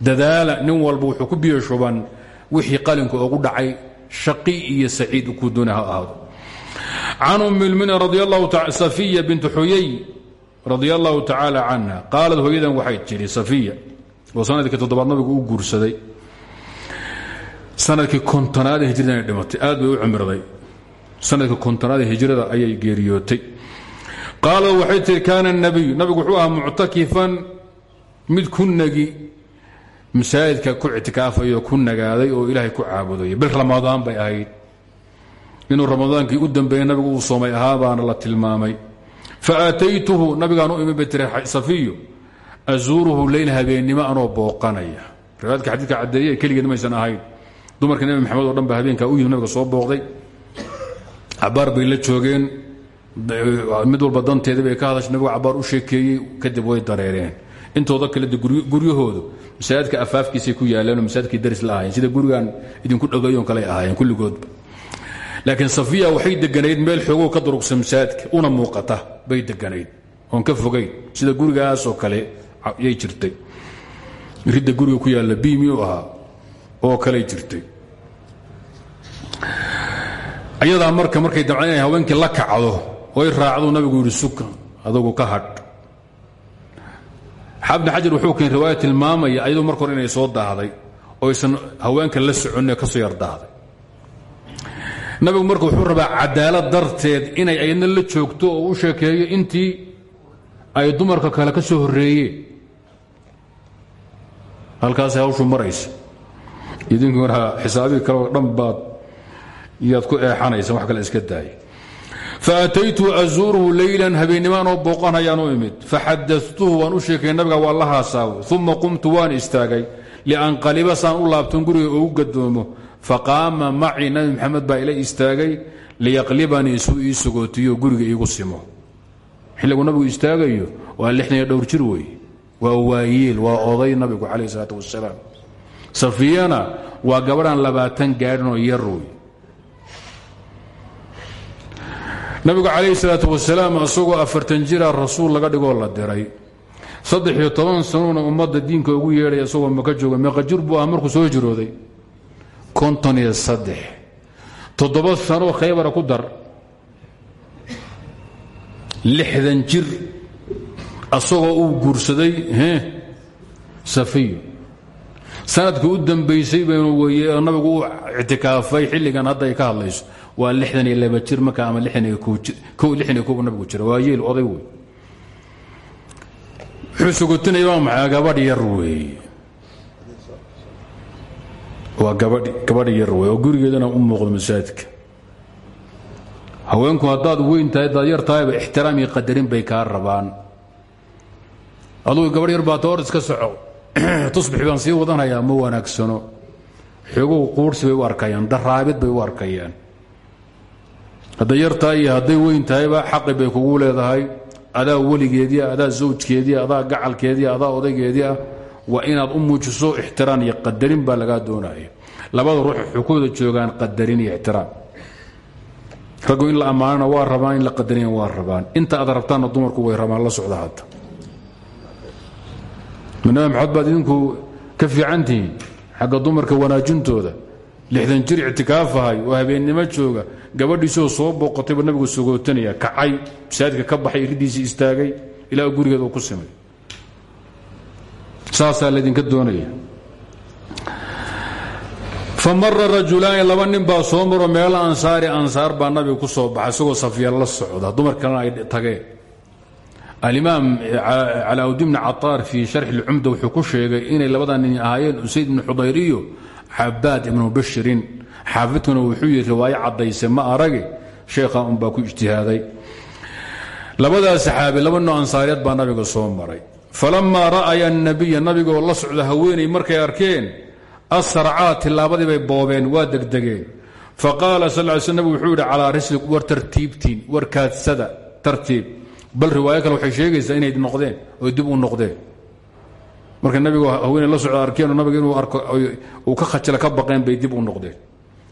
dadaala nin walba wuxuu ku biyo shuban wixii qalinku ugu dhacay shaqi iyo saciid ku doona ha ahaado. Can ummi lmina safiya bintu xuyay radia allahu tacaala canha qaalad waxay tidhi safiya oo sannadkii toddobaad nabigu u guursaday sannadkii kontonaad ee hijradana dhimatay aad bay u cimriday sannadkii kontonaad ee hijrada ayay geeriyootay. Qaalad waxay tihi kaana nabigu wuxuu ahaa muctakifan mid ku nagi masaajidka ku ictikaafayoo ku nagaaday oo ilaahay ku caabudaya bil ramadaan bay ahayd. Inuu ramadaankii u dambeeyey nabigu uu soomay ahaa baana la tilmaamay. Fa aataytuhu nabigaan u imi bay tiri safiyo azuuruhu leyl habeennimo booqanaya. Riwaayadka xadiidka caddeeye keligeed maysan ahayn. Dumarka nebi maxamed oo dhan ba habeenkaa u yimi nabiga soo booqday. Cabaar bay la joogeen. Mid walba danteeda bay ka hadashay nabigu cabaar u sheekeeyey kadib way dareereen intooda kale guryahoodu. Masaajidka afaafkiisay ku yaaleenoo masaajidkii daris la sida gurigan idinku dhagayoon kale ahaayeen kulligoodba laakiin safiya waxay deganayd meel xoogoo ka durugsan masaajidka una muuqata bay deganayd oon ka fogayn sida gurigaasoo kale yay jirtay. Ridda guriga ku yaalla biimi u ahaa? Oo kaley jirtay. Ayadaa marka markay damceen inay la kacdo oy raacdu nabigu yidhi suka adugu ka hadh xaabni xajar wuxuu keen riwaaya tilmaamaya ayadoo marka hore inay soo daahday oo aysan haweenka la soconne ka soo yar daahday. Nabigu marka wuxuu rabaa cadaalad darteed inay ayadna la joogto oo u sheekeeyo intii ay dumarka kale ka soo horreeyeen halkaasay hawshu maraysa. Idinku markaa xisaabihi kale oo dhan baad yaad ku eexanaysa wax kale iska daaya faataytu azuuruhu leylan habeennimaan oo booqanayaan u imid faxadatuhu waan u sheekay nabiga waa la haasaawo uma qumtu waan istaagay lianqaliba saan u laabton guriga ugu gadoomo faqaama macii nabi maxamed baa ila istaagay liyaqlibanii suu ii sugootiyo guriga iigu simo xilligu nabigu istaagayo waa lixdan iyo dhowr jir wey waa waayiil waa oday nabigu calayh isalaat wasalaam safiyana waa gabadhaan labaatan gaadhinoo yar wey nabigu calayhi salaat wasalaam isagoo afartan jira rasuul laga dhigoo la diray. Saddex iyo toban sanuna ummadda diinka ugu yeedhay isagoo maka jooga. Meeqa jir buu ah markuu soo jirooday konton iyo saddex. Toddoba sanoo khaybara ku dar. Lixdan jir asagoo uu guursaday safiyo sannadkii u dambaysay baynu nabigu u ictikaafay xilligan hadda ka hadlayso waa lixdan iyo laba jir marka ama lixdan iyo ko nabigu jira waa yeel oday wey wuxuu sugotinaya waa maxaa gabadh yar weeye waa gabadh yar wey oo gurigeedana u muuqdo masaajidka. Haweenku haddaad weyn tahay haddaad yar tahayba ixtiraam iyo qadarin bay kaa rabaan. Adugu gabadh yar baa toor iska soco. Tusbix baan sii wadanayaa ma wanaagsano. Xooguhu quursi bay u daraabid bay u hadday yar tahay iyo hadday weyn tahayba xaqi bay kugu leedahay. Adaa weligeedii adaa zawjkeedii adaa gacalkeedii adaa odaygeedii ah. Waa inaad u muujiso ixtiraam iyo qadarin baa labada ruux xukooda joogaan qadarin iyo ixtiraam in la ammaanana waa rabaan in la qadarina waa rabaan. Inta aad rabtaanna dumarku way rabaan la socda hadda. Nabi baad idinku ka fiican tihiin xagga dumarka wanaajintooda lixdan jir ictikaafahay oo habeennimo jooga gabadhiisoo soo booqotayba nabigu sogootanaya kacay masaajidka ka baxay iridiisii istaagay ilaa gurigeed uu ku simay saasaa laydinka doonaya. Fa mara rajulaani laba nin baa soo maro meelo ansaari ansaar baa nabiga ku soo baxay isagoo safiya la socda. Dumar kalena ay tageen. Alimaam calaaudiin bni cataar fii sharxi lcumda wuxuu ku sheegay inay labada nin ahaayeen usayd xudayr iyo cabaad ibnu bashirin xaafidkuna wuxuu yidhi riwaayo caddayse ma arage sheekha unbaa ku ijtihaaday. Labadaa saxaabi laba noo ansaariyaed baa nabiga soo maray. Falamaa ra'aya annabiya nabigoo la socda haweenay markay arkeen asracaa tillaabadii bay boobeen waa degdegeen. Faqaala sal ly sl nabig wuxuu yidhi calaa rislik war tartiibtiin war kaadsada tartiib. Bal riwaayo waxay sheegaysaa inay noqdeen oy dib u noqdeen marka nabigu haweeney la socda arkeen nabiga inuu arko uu ka khajala ka baqeen bay dib u noqdeen.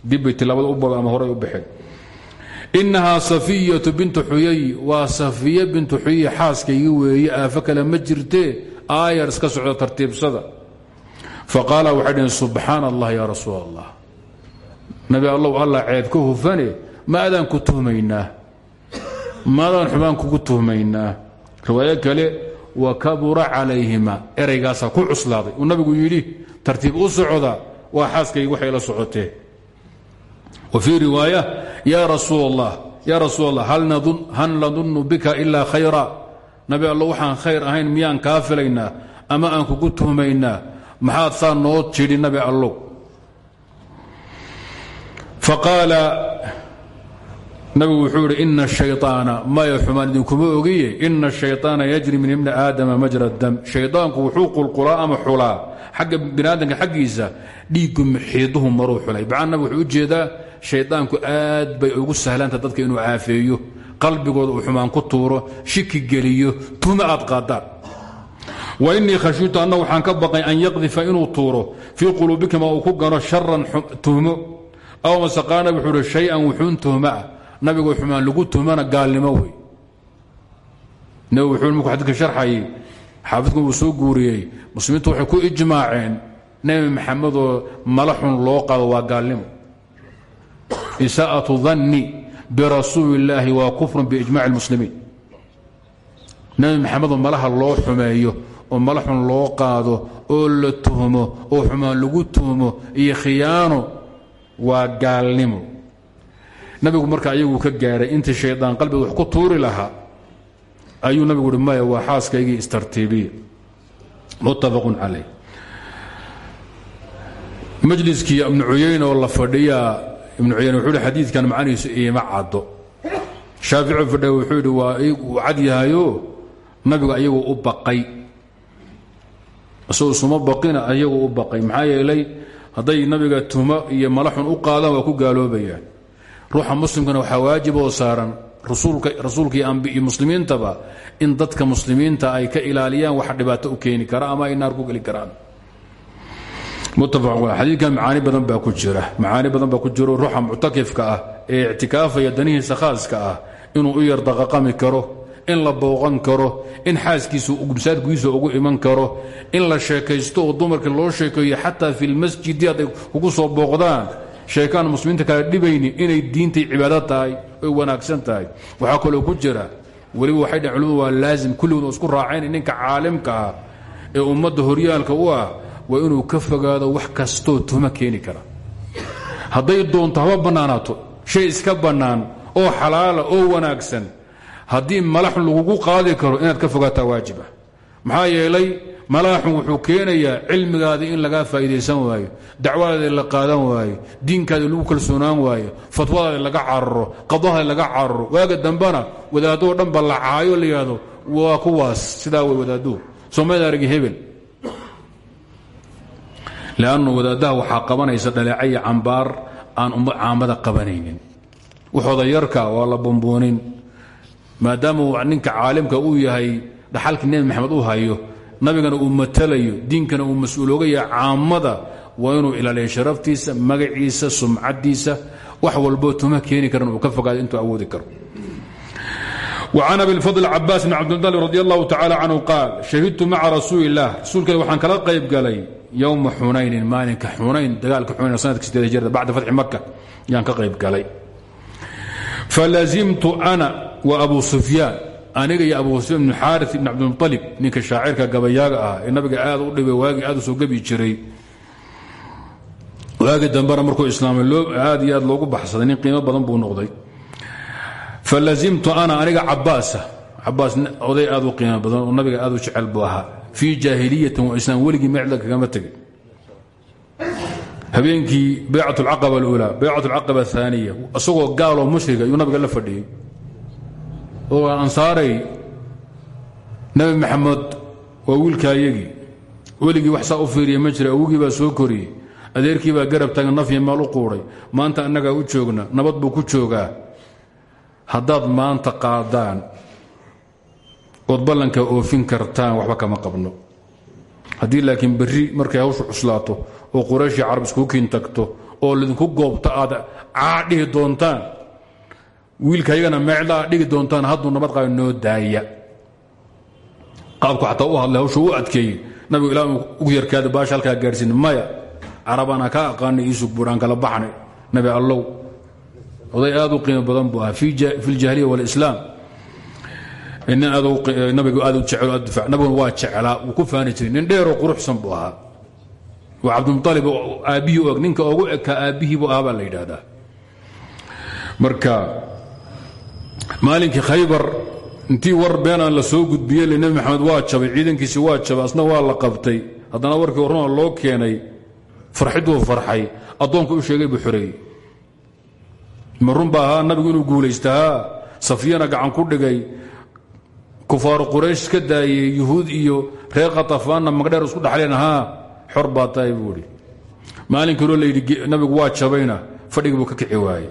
Dib bay tilaabada u boobeen ama horey u baxeen. Innahaa safiyatu bintu xuyay waa safiya bintu xuyay xaaskaygii weeye aafo kale ma jirtee aayar iska socda tartiibsada. Faqaala waxay dhaheen subxaana allah allah allah ceeb ka hufane ma adaan ku tuhmaynaa? Maadaan xubaan kugu tuhmaynaa? Riwaayo kale wa kabura calayhima eraygaasaa ku cuslaaday. Uu nabigu yidhi tartiib u socda waa xaaskaygi waxay la socotee. Wa fii riwaaya yaa rasuul allah yaa rasuul allah hal nadunnu bika ilaa khayra. Nabi allo waxaan khayr ahayn miyaan kaa filaynaa ama aan kugu tuhmaynaa? Maxaad saa noo jidhi nabi allow faqaala nabigu wuxuu yidhi ina shayaana maya xumaan idinkuma ogiye? Ina shayaana yajri min ibni aadama majra dam. Shaydaanku wuxuu qulqulaa ama xulaa? Xagga biniaadanka xaggiisa dhiiggu xiiduhu maruu xulay. Bacaan nabig wuxuu u jeedaa shaydaanku aad bay ugu sahlanta dadka inuu caafeeyo qalbigooda uu xumaan ku tuuro shiki geliyo tuhmo aad qaadaan. Wa inii khashiitu anna waxaan ka baqay an yaqdifa inuu tuuro fii quluubikima uu ku gano sharan tuhmo aw masaqaana wuxuu ihi shay-an wuxuun tuhmo ah nabigoo xumaan lagu tuhmana gaalnimo wey. Nabigu wuxuu markuu xadidka sharxayay xaafidku uu soo guuriyey muslimiintu waxay ku ijmaaceen nebi maxamedoo mala xun loo qado waa gaalnimo. Isaa'atu danni birasuuli illaahi waa kufrun biijmaci اlmuslimiin nebi maxamedoo malaha loo xumeeyo oo mala loo qaado oo la tuhmo oo xumaan lagu tuhmo iyo khiyaano waa gaalnimo nabigu marka ayagu ka gaaray intii shaydaan qalbiga wax ku tuuri lahaa ayuu nabigu uhi maya waa xaaskaygii istartiibiya muttafaqun calayh. Majliskii ibnu cuyayne oo la fadhiyaa ibnu wuxuu hi xadiidkan iima caddo. Shaafici fadhiya wuxuu waa uu cad yahayo nabigu ayagu u baqay. Isagoo suma baqina ayagu u baqay. Maxaa yeelay hadday nabiga tumo iyo malaxun u qaadaan waa ku gaaloobayaan ruuxa muslimkana waxaa waajib oo saaran rasuulkii iyo muslimiintaba in dadka muslimiinta ay ka ilaaliyaan wax dhibaato u keeni kara ama ay naar ku geli karaan. Xadiikan macaani badan baa ku jira. Macaani badan baa ku jiro ruuxa muctakifka ah ee ictikaafaya danihiisa khaaska ah inuu u yar daqaqami karo in la booqan karo in xaaskiisa gubsaadkiisa ugu iman karo in la sheekaysto oo dumarkii loo sheekeeyo xataa fi lmasjidi hadday kugu soo booqdaan sheekaan muslimiinta kala dhibayni inay diintay cibaado tahay oy wanaagsan tahay. Waxaa kaloo ku jira weliba waxay dhaheen culimadu waa laazim kulligood oo isku raaceen ninka caalimka ah ee ummadda horyaalka u ah waa inuu ka fogaado wax kastoo tuma keeni kara. Hadday doonto haba bannaanaato shay iska bannaan oo xalaala oo wanaagsan haddii malaxun lagugu qaadi karo inaad ka fogaataa waajiba. Maxaa yeelay malaaxun wuxuu keenayaa cilmigaadii in lagaa faa'iidaysan waayo dacwadaadii la qaadan waayo diinkaadii lagu kalsoonaan waayo fatwadaadii laga cararo qadahaadii laga cararo. Waaga dambena wadaadoo dhan ba la caayo la waa kuwaas sidaa way wadaadduhu. Soomaalida argi hebel. Leannu wadaaddaha waxaa qabanaysa dhaleecaya cambaar aan caamada qabanaynin. Waxooda yarka waa la bumbuunin maadaama ninka caalimka uu yahay dhaxalkii nebi maxamed u hayo nabigana uu matalayo diinkana uu mas-uulooga yahay caamada waa inuu ilaaliya sharaftiisa magaciisa sumcadiisa wax walboo tuma keeni karan uu ka fogaado intuu awoodi karo وcan abi الفضل cabaas بn cabdالطلب radي الlahu tacalى canhu qaal shahidtu maca rasuuli الlah rasuulka waxaan kala qayb galay yowma xunaynin maalinka xunayn dagaalka xunayn sanadka sideed jirda bacda fatxi maka yaan ka qayb galay falazimtu ana wa abu sufyaan aniga iyo abu sufyaan bn xaari bn cabdilmuطalib ninka shaacirka gabayaaga ah ee nabiga aad u dhibay waagii aad soo gebi jiray. Waagii dambena markuu islaamay aad iyo aad loogu baxsaday nin qiimo badan buu noqday. Falazimtu ana aniga cabaasa cabaas oday aad u qiimo badan oo nabiga aad u jecel buu ahaa. Fii jaahiliyatin wa islaam weligii mecda kagama tegin. Habeenkii baycat alcaqaba aluulaa baycat alcaqaba ahaaniya isagoo gaaloo mushriga ayuu nabiga la fadhiyey oo ansaaray nabi maxamed waa wiilkaayagii weligii wax saa u fiiriya ma jira awogii baa soo koriyey adeerkii baa garab taagan nafya maal u quuday maanta annagaa u joogna nabad buu ku joogaa. Haddaad maanta qaadaan ood ballanka oofin kartaan waxba kama qabno. Haddii laakiin berri markay hawshu cuslaato oo qurayshii carab iskuukiin tagto oo lidinku goobto aad caa dhihi doontaan wiilkayagana meecdaa dhigi doontaan hadduu nabad qaba noo daaya qaabku xataa u hadlay hawshu u adkeeyey nabigu ilaa ugu yarkaada baasha halkaa gaadhsiin maya carabana ka aqaanay iisug buuraan kala baxnay nabi allow oday aad u qiimo badan buu ahaa fi اljaahiliya wاlislaam nin nabigu aad u jecel nabiguna waa jeclaa wuu ku faani jiray nin dheeroo quruxsan buu ahaa waa cabdilmuطalib aabbihii og ninka ogu ekaa aabbihii buu ahaa baa la yidhaahdaa marka maalinkii khaybar intii war beenaan la soo gudbiyey le nebi maxamed waa jabay ciidankiisi waa jabay waa la qabtay. Haddana warkii warrama loo keenay farxiduu farxay addoonku u sheegay buu xoreeyey nabigu inuu guulaystahaa safiyana gacan ku dhigay. Kufaaru quraysh ka daayey yuhuud iyo reer khatafaanna magdheer isku dhaxleen haa xor baa tahay buu idhi nabigu waa jabayna fadhigii ka kici waaye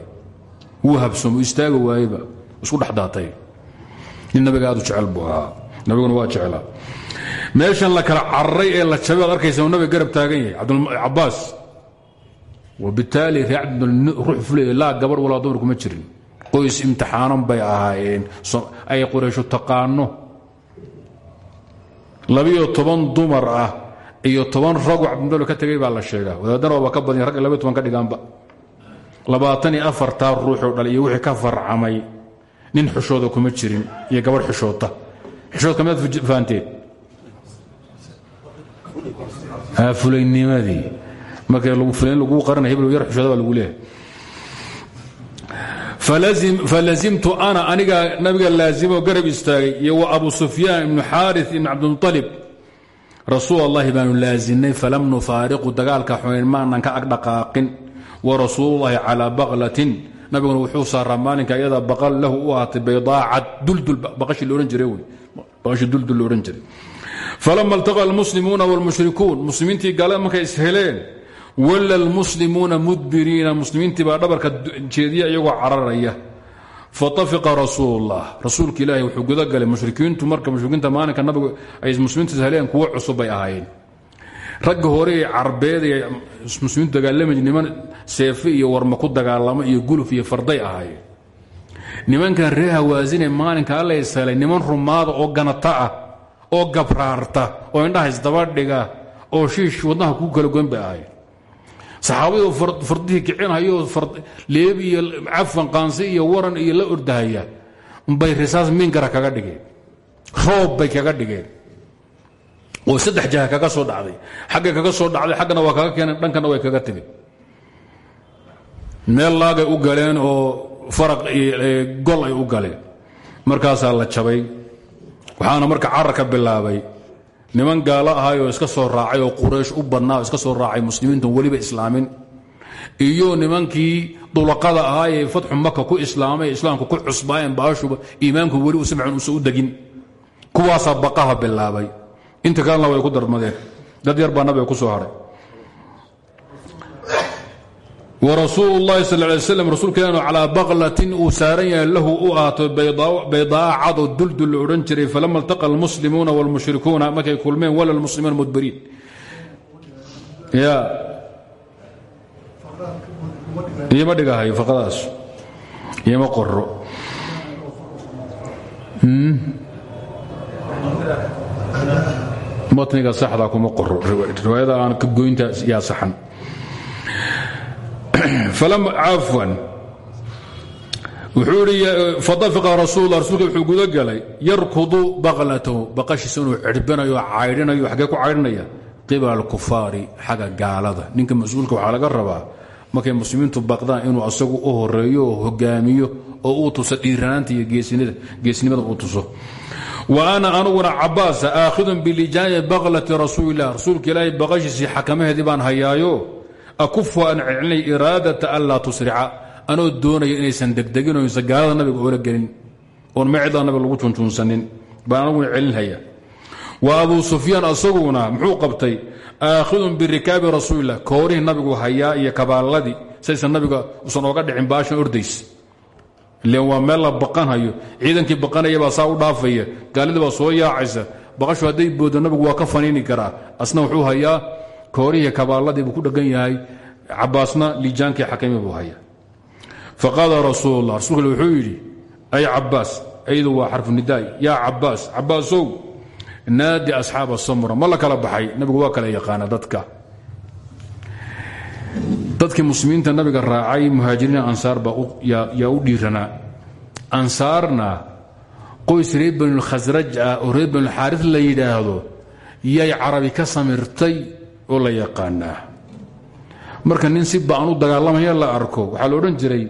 wuu habsoomo istaagi waayeba isku dhexdaatay nin nabiga aad u jecel buu nabiguna waa jeclaa. Meeshan la kala cararay ee la jabay ad nabiga garab taagan yahay cabbaas. Wabitaali ruux fulay laa gabar walaa dumar kuma jirin. Qoys imtixaanan bay ahaayeen. Ay qurayshu taqaano. Labiyo toban dumar ah iyo toban ragu cabdimudal ka tegay baa la sheegaa. Wadaadana waaba ka badanya ragga labiyo toban ka dhigaanba. Labaatan iyo afartaa ruuxoo dhal iyo wixii ka farcamay nin xushooda kuma jirin iyo gabarh xushoota xushoodka miyaad fahanteed fulaynimadii marka fulayn lagu qaranay hebel yar xushooda lagu leeyahay. Falazimtu ana anigaa nabiga laazimo garab istaagay iyo abu sufyaan ibnu xaari ibn cabdilmualib rasuul allahi baanu laazinay falam nufaariqu dagaalka xunayn maanan ka agdhaqaaqin wa rasuululahi calaa baqlatin nabiguna wuxuu saaraa maalinka iyada baqal lahu u ahaatay baydaacad duldul loodhan jiray falama altaqa almuslimuuna wاlmushrikuun muslimiintii gaalada markay isheleen walla almuslimuuna mudbiriina. Muslimiintii baa dhabarka jeediya iyagoo cararaya. Fatafiqa rasuul اllah rasuulka ilaahi wuxuu gudagalay mushrikiintu marka mushrikiinta maalinka nabigu ay muslimiintu isheleen kuwo cusub ahaayeen ragga hore ee carbeed ee muslimiintu dagaalamay niman seefe iyo warma ku dagaalamo iyo guluf iyo farday ahaayeen. Nimankan ree hawaasine maalinka alla ishelay niman rumaada oo ganata ah oo gabraarta oo indhaha isdabadhiga oo shiish wadnaha ku kala goyn bay ahaayeen. Saxaabadii fardihii kicinhayo leebi iyo cafan qaansi iyo waran iyo la ordahaya bay risaas minkara kaga dhigeen roob bay kaga dhigeen oo saddex jaha kaga soo dhacday. Xaggay kaga soo dhacday xaggana waa kaga keeneen dhankana way kaga timid. Meel laagay u galeen oo faraq gol ay u galeen. Markaasaa la jabay. Waxaana marka carar ka bilaabay. Niman gaalo ahay oo iska soo raacay oo quraysh u badnaa iska soo raacay muslimiintan weliba islaamin. Iyo nimankii dulaqada ahaa ee fatxu maka ku islaamay islaamka ku cusbaayeen baashuba iimaanku weli usamcun uusa u degin. Kuwaasaa bilaabay inta kalena way ku darmadeen. Dad yar baa nabiga ku soo haray. Warasuul اllahi sal lay slam rasuulka ilaanu calaa baqlatin uu saaran lahu u ahaato baydaa cadoo duldul la odhan jiray falama altaqa almuslimuuna wاlmushrikuuna markay kulmeen wala lmuslimuuna mudbiriin. Ya. Iyoma dhigahayo faqadaas. Iyoma qoro matniga saxda kuma qoro riwaayada aan ka goynta yaa saxan. Cafwan. Wuxuu idhi fadafiqa rasuul rasuulka wuxuu guda galay yarkudu baqlatahu. Baqashiisa inuu cirbinayo caydhinayo xaggee ku caydhinaya qibala alkufaari xagga gaalada. Ninka mas'uulka waxaa laga rabaa markay muslimiintu baqdaan inuu asagu u horeeyo oo hogaamiyo oo uu tuso dhiiranaanta iyo geesnimada uu tuso wa ana anuguna cabaasa aakhidun bilijaani baqlati rasuulilah rasuulka ilaahay baqashiisii xakamaheedii baan hayaayo akufu aan celinay iraadata an laa tusrica. Anoo doonaya inaysan degdegin oo aysan gaalada nabiga oola gelin oon mecda nabiga lagu junjunsanin baan anaguna celinhaya wa abuu sufyaan asaguna muxuu qabtay aakhidun birikaabi rasuulilah koorihii nabigu hayaa iyo kabaalladii saysan nabiga usan ooga dhicin baashan ordays ilen waa meel la baqanhayo ciidankii baqanaya baa saa u dhaafaya. Gaalidii baa soo yaacaysa. Baqashu hadday boodo nabigu waa ka faniini karaa. Asna wuxuu hayaa koorihii kabaalladii ku dhegan yahay. Cabaasna liijaankii xakami buu hayaa. Faqaala rasuul lah rasulka wuxuu ay cabaas aydu waa xarfu nidaay yaa cabaas cabaasow naadi asxaaba samura. Ma la kala baxay? Nabigu waa kala yaqaana dadka dadkii muslimiinta nabiga raacay muhaajiriin ansaar baa yaa u dhiiranaa. Ansaarna qoys reer banulkhasraj ah oo reer banulxaaris la yidhaahdo yay carabi ka samirtay oo la yaqaanaa. Marka nin si ba'an u dagaalamaya la arko waxaa la odhan jiray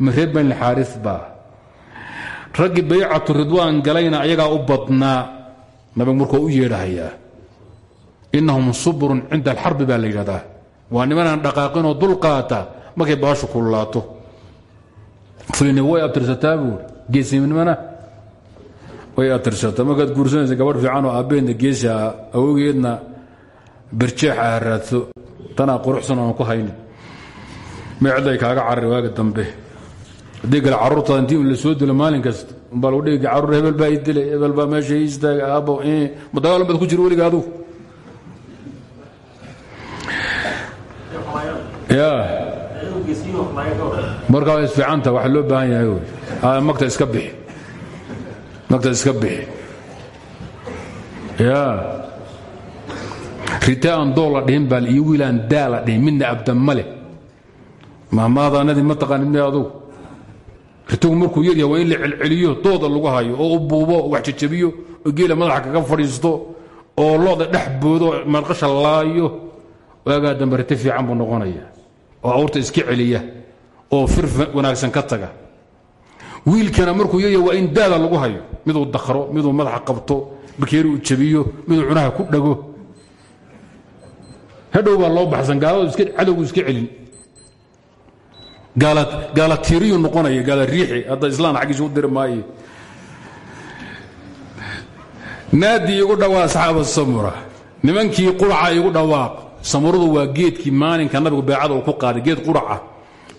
reer banulxaaris baa? Raggii baycatu ridwaan galayna ayagaa u badnaa. Nabigu markuu u yeedhahayaa innahum subrun cinda alxarbi baa la yidhahdaa waa nimanaan dhaqaaqinoo dul qaata markay baashu kululaato. Fulini way abtirsataa buuri geesinimana way abtirsataa. Markaad guursanaysa gabadh fiican oo aabbeedna geesi ah awowgeedna birjeex ah raadso. Quruxsan oon ku haynin. Meecday kaaga carari waaga dambe. Haddii kale intii la soo dilo maalin kasta umbaa lagu dhigi carruur hebel baa i hebel baa meesha ii istaaga aabbo ma dagaalan baad ku jiro weliga adugu markaa way isfiicanta waxa loo baahan yahay wy magta iska bixi. Magta iska bixi. Ya. Rita aan doo la dhihin baa iyo wiilaan daa la dhihin midna abdan ma leh. Mahmaadaanadii ma taqaanid me adugu ritugu markuu yaryaha waa in la celceliyo dooda lagu hayo oo u buubo wax jajabiyo oo geela madaxa kaga fadhiisto oo looda dhex boodo marqasha laayo. Waagaa dambe fiican buu noqonaya oo awrta iska celiya oo fir wanaagsan ka taga. Wiilkana markuu yaya waa in daada lagu hayo. Miduu dakro miduu madaxa qabto bakeeri uu jabiyo miduu cunaha ku dhago. Hadhow baa loo baxsan cadowgu iska celin. Gaala tiiriyu noqonaya gaala riixi hadda islaan xaggiisa u diri naadi igu dhawaa asxaaba samura. Nimankii quraca igu dhawaaq samuradu waa geedkii maalinka nabigu beecada uu ku qaaday geed quraca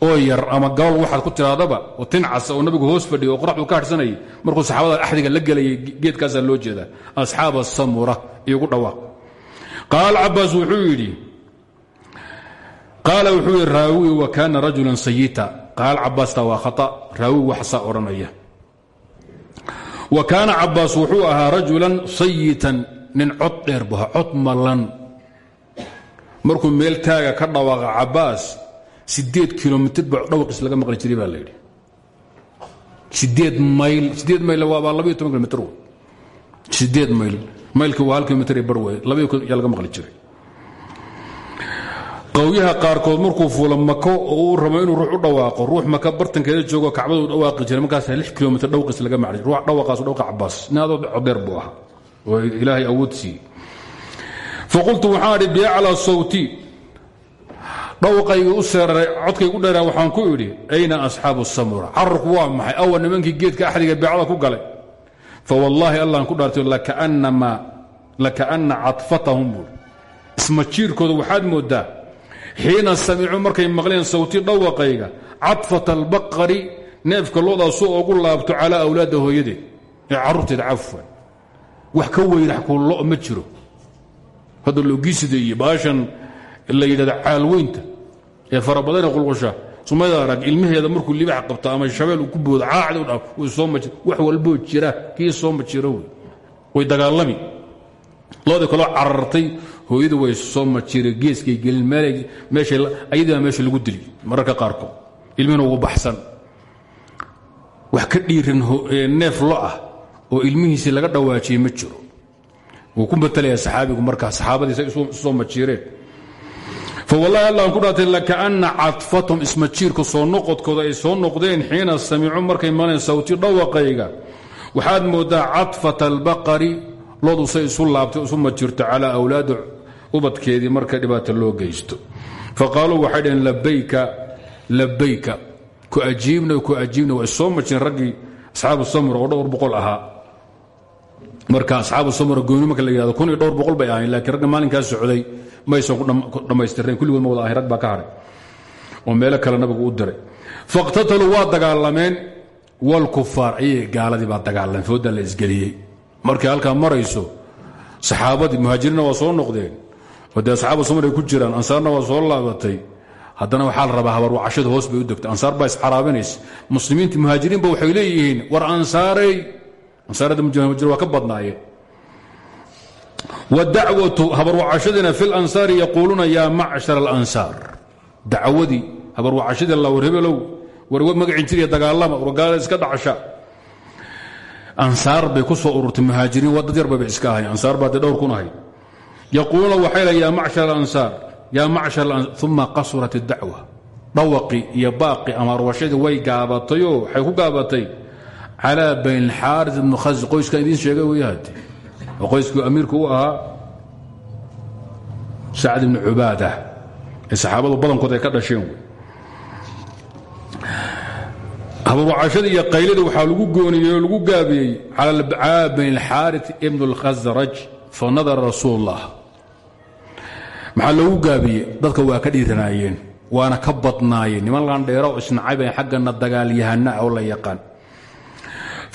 oo yar ama gabal waxaad ku tiraadaba oo tincasa oo nabigu hoos fadhiya oo qoraxdu ka hadhsanayay markuu saxaabada axdiga la gelayay geedkaasaa loo jeedaa. Asxaaba samura igu dhawaaq. Qaal cabaas wuxuu yidhi qaala wuxuu wa kaana rajulan sayita qaal cabaasta waa khata raawi waxsaa odhanaya. Wa kaana cabaas wuxuu ahaa rajulan sayitan nin cod dheer buha cod markuu meel taaga ka dhawaaqa cabaas sideed kilomitr ba dhawqiis laga maqli jiray baa layidhi sideed mayl sideed mayl waabaa labayo toban kilomitr sideed mayl maylkii waa hal kilomitr bar wey yaa laga maqli jiray. Qawyaha qaarkood markuu fuulo mako oo uu rabo inuu ruux u dhawaaqo ruux maka bartankeeda joogo kacbadu dhawaaqi jiray markaas lix kilomitr dhawqiis laga maqli ruux dhawaqaas dhawqa cabaas nin adoo codeer buu ahaa. Oo ilaahay awood siiyey faqultu waxaan idhi biaclaa sawti dhawqaygii u seeraray codkaygu dheeraa waxaan ku idhi ayna asxaabu samura cararku waa maxay awa nimankii geedka axdiga beecada ku galay fawallaahi allaan ku dhaartay lakaana caطfatahum buui isma jiirkooda waxaad moodaa xiina samicuu markay maqleen sawti dhawaqayga caطfata albaqari neefka loodaasuu ogu laabto calaa awlaada hooyadeed ee carruurteeda cafwan wax ka weynax ku lo ma jiro hadda logisida iyo baashan la yidhahda caalweynta ee farabadane qulqusha. Sumada arag ilmaheeda markuu libax qabto ama shabeel uu ku boodo caacd u dhaaf way soo maji wax walboo jira kii soo majiro wey. Way dagaalami. Loodii kaloo carartay hooyadu way soo majire geeskay gelin meeayadiibaa meesha lagu dili mararka qaarkood. Ilmihina ugu baxsan. Wax ka dhiiran neef lo ah oo ilmihiisii laga dhawaajiyey ma wuu ku matalaya saxaabigu markaa saxaabadiisa isu soo majiireen. Fawallaahi allaan ku dhaartay lakaana cadfatahum ismajiirka soo noqodkooda ay soo noqdeen xiina samicuu markay maleen sawti dhawaqayga. Waxaad moodaa cadfata albaqari loodu say isu laabtay isu majirto calaa awlaadi ubadkeedii marka dhibaata loo geysto. Faqaaluu waxay dhaheen labayka labayka ku ajiibna ku ajiibna way soo majireen raggii asxaabu samura oo dhowr boqol ahaa marka asxaabu samura gooni marka la yihahdo kun iyo dhowr boqol bay ahayn laakiin ragga socday maysan ku dhammaystireen kulligood wada ahayn rag ka haray. Oo meelo kale nabigu u diray. Faqtataluu waa dagaalameen walkufaar ayay gaaladii baa dagaalameen fooda la isgeliyey. Markay halkaa marayso saxaabadii muhaajiriinna waa noqdeen. Oo asxaabu samar ay ku jiraan ansaarna waa laabatay. Haddana waxaa la rabaa habarwacashada hoos bay u degtay. Ansaar baa isxaraabinaysa muslimiinta muhaajiriinba waxay leeyihiin war ansaarey waa ka badnaayeen wdacwatu habarwacashadiina fi lansaari yaquuluuna yaa macshar alansaar dacwadii habarwacashadii la war hebelow war magacin dagaalama wargaalada iska dhacsha ansaar bay ku soo ururtay muhaajiriin waa dad yarbaba iska ahay ansaar baa dee dhowr kun ahay. Yaquuluuna waxay le yaa macshar alansaar yaa macshar uma qasurat اdacwa dhawaqi iyo baaqi ama arwashadii way gaabatayoo waxay ku gaabatay calaa bayn xaaris ibnu khasi qoyskan idiin sheegay weyahade oo qoyskii amiirku u ahaa sacd ibni cubaada. Ee saxaabadu badankood ay ka dhasheen iyo qayladii waxaa lagu gooniyey oo lagu gaabiyey cala bayn alxaari ibn اlkhasraj fanadara rasuul اllah maxaa loogu dadka waa ka dhiiranaayeen waana ka badnaayeen. Niman landheero isnacay bay xaggana dagaalyahana oo la yaqaan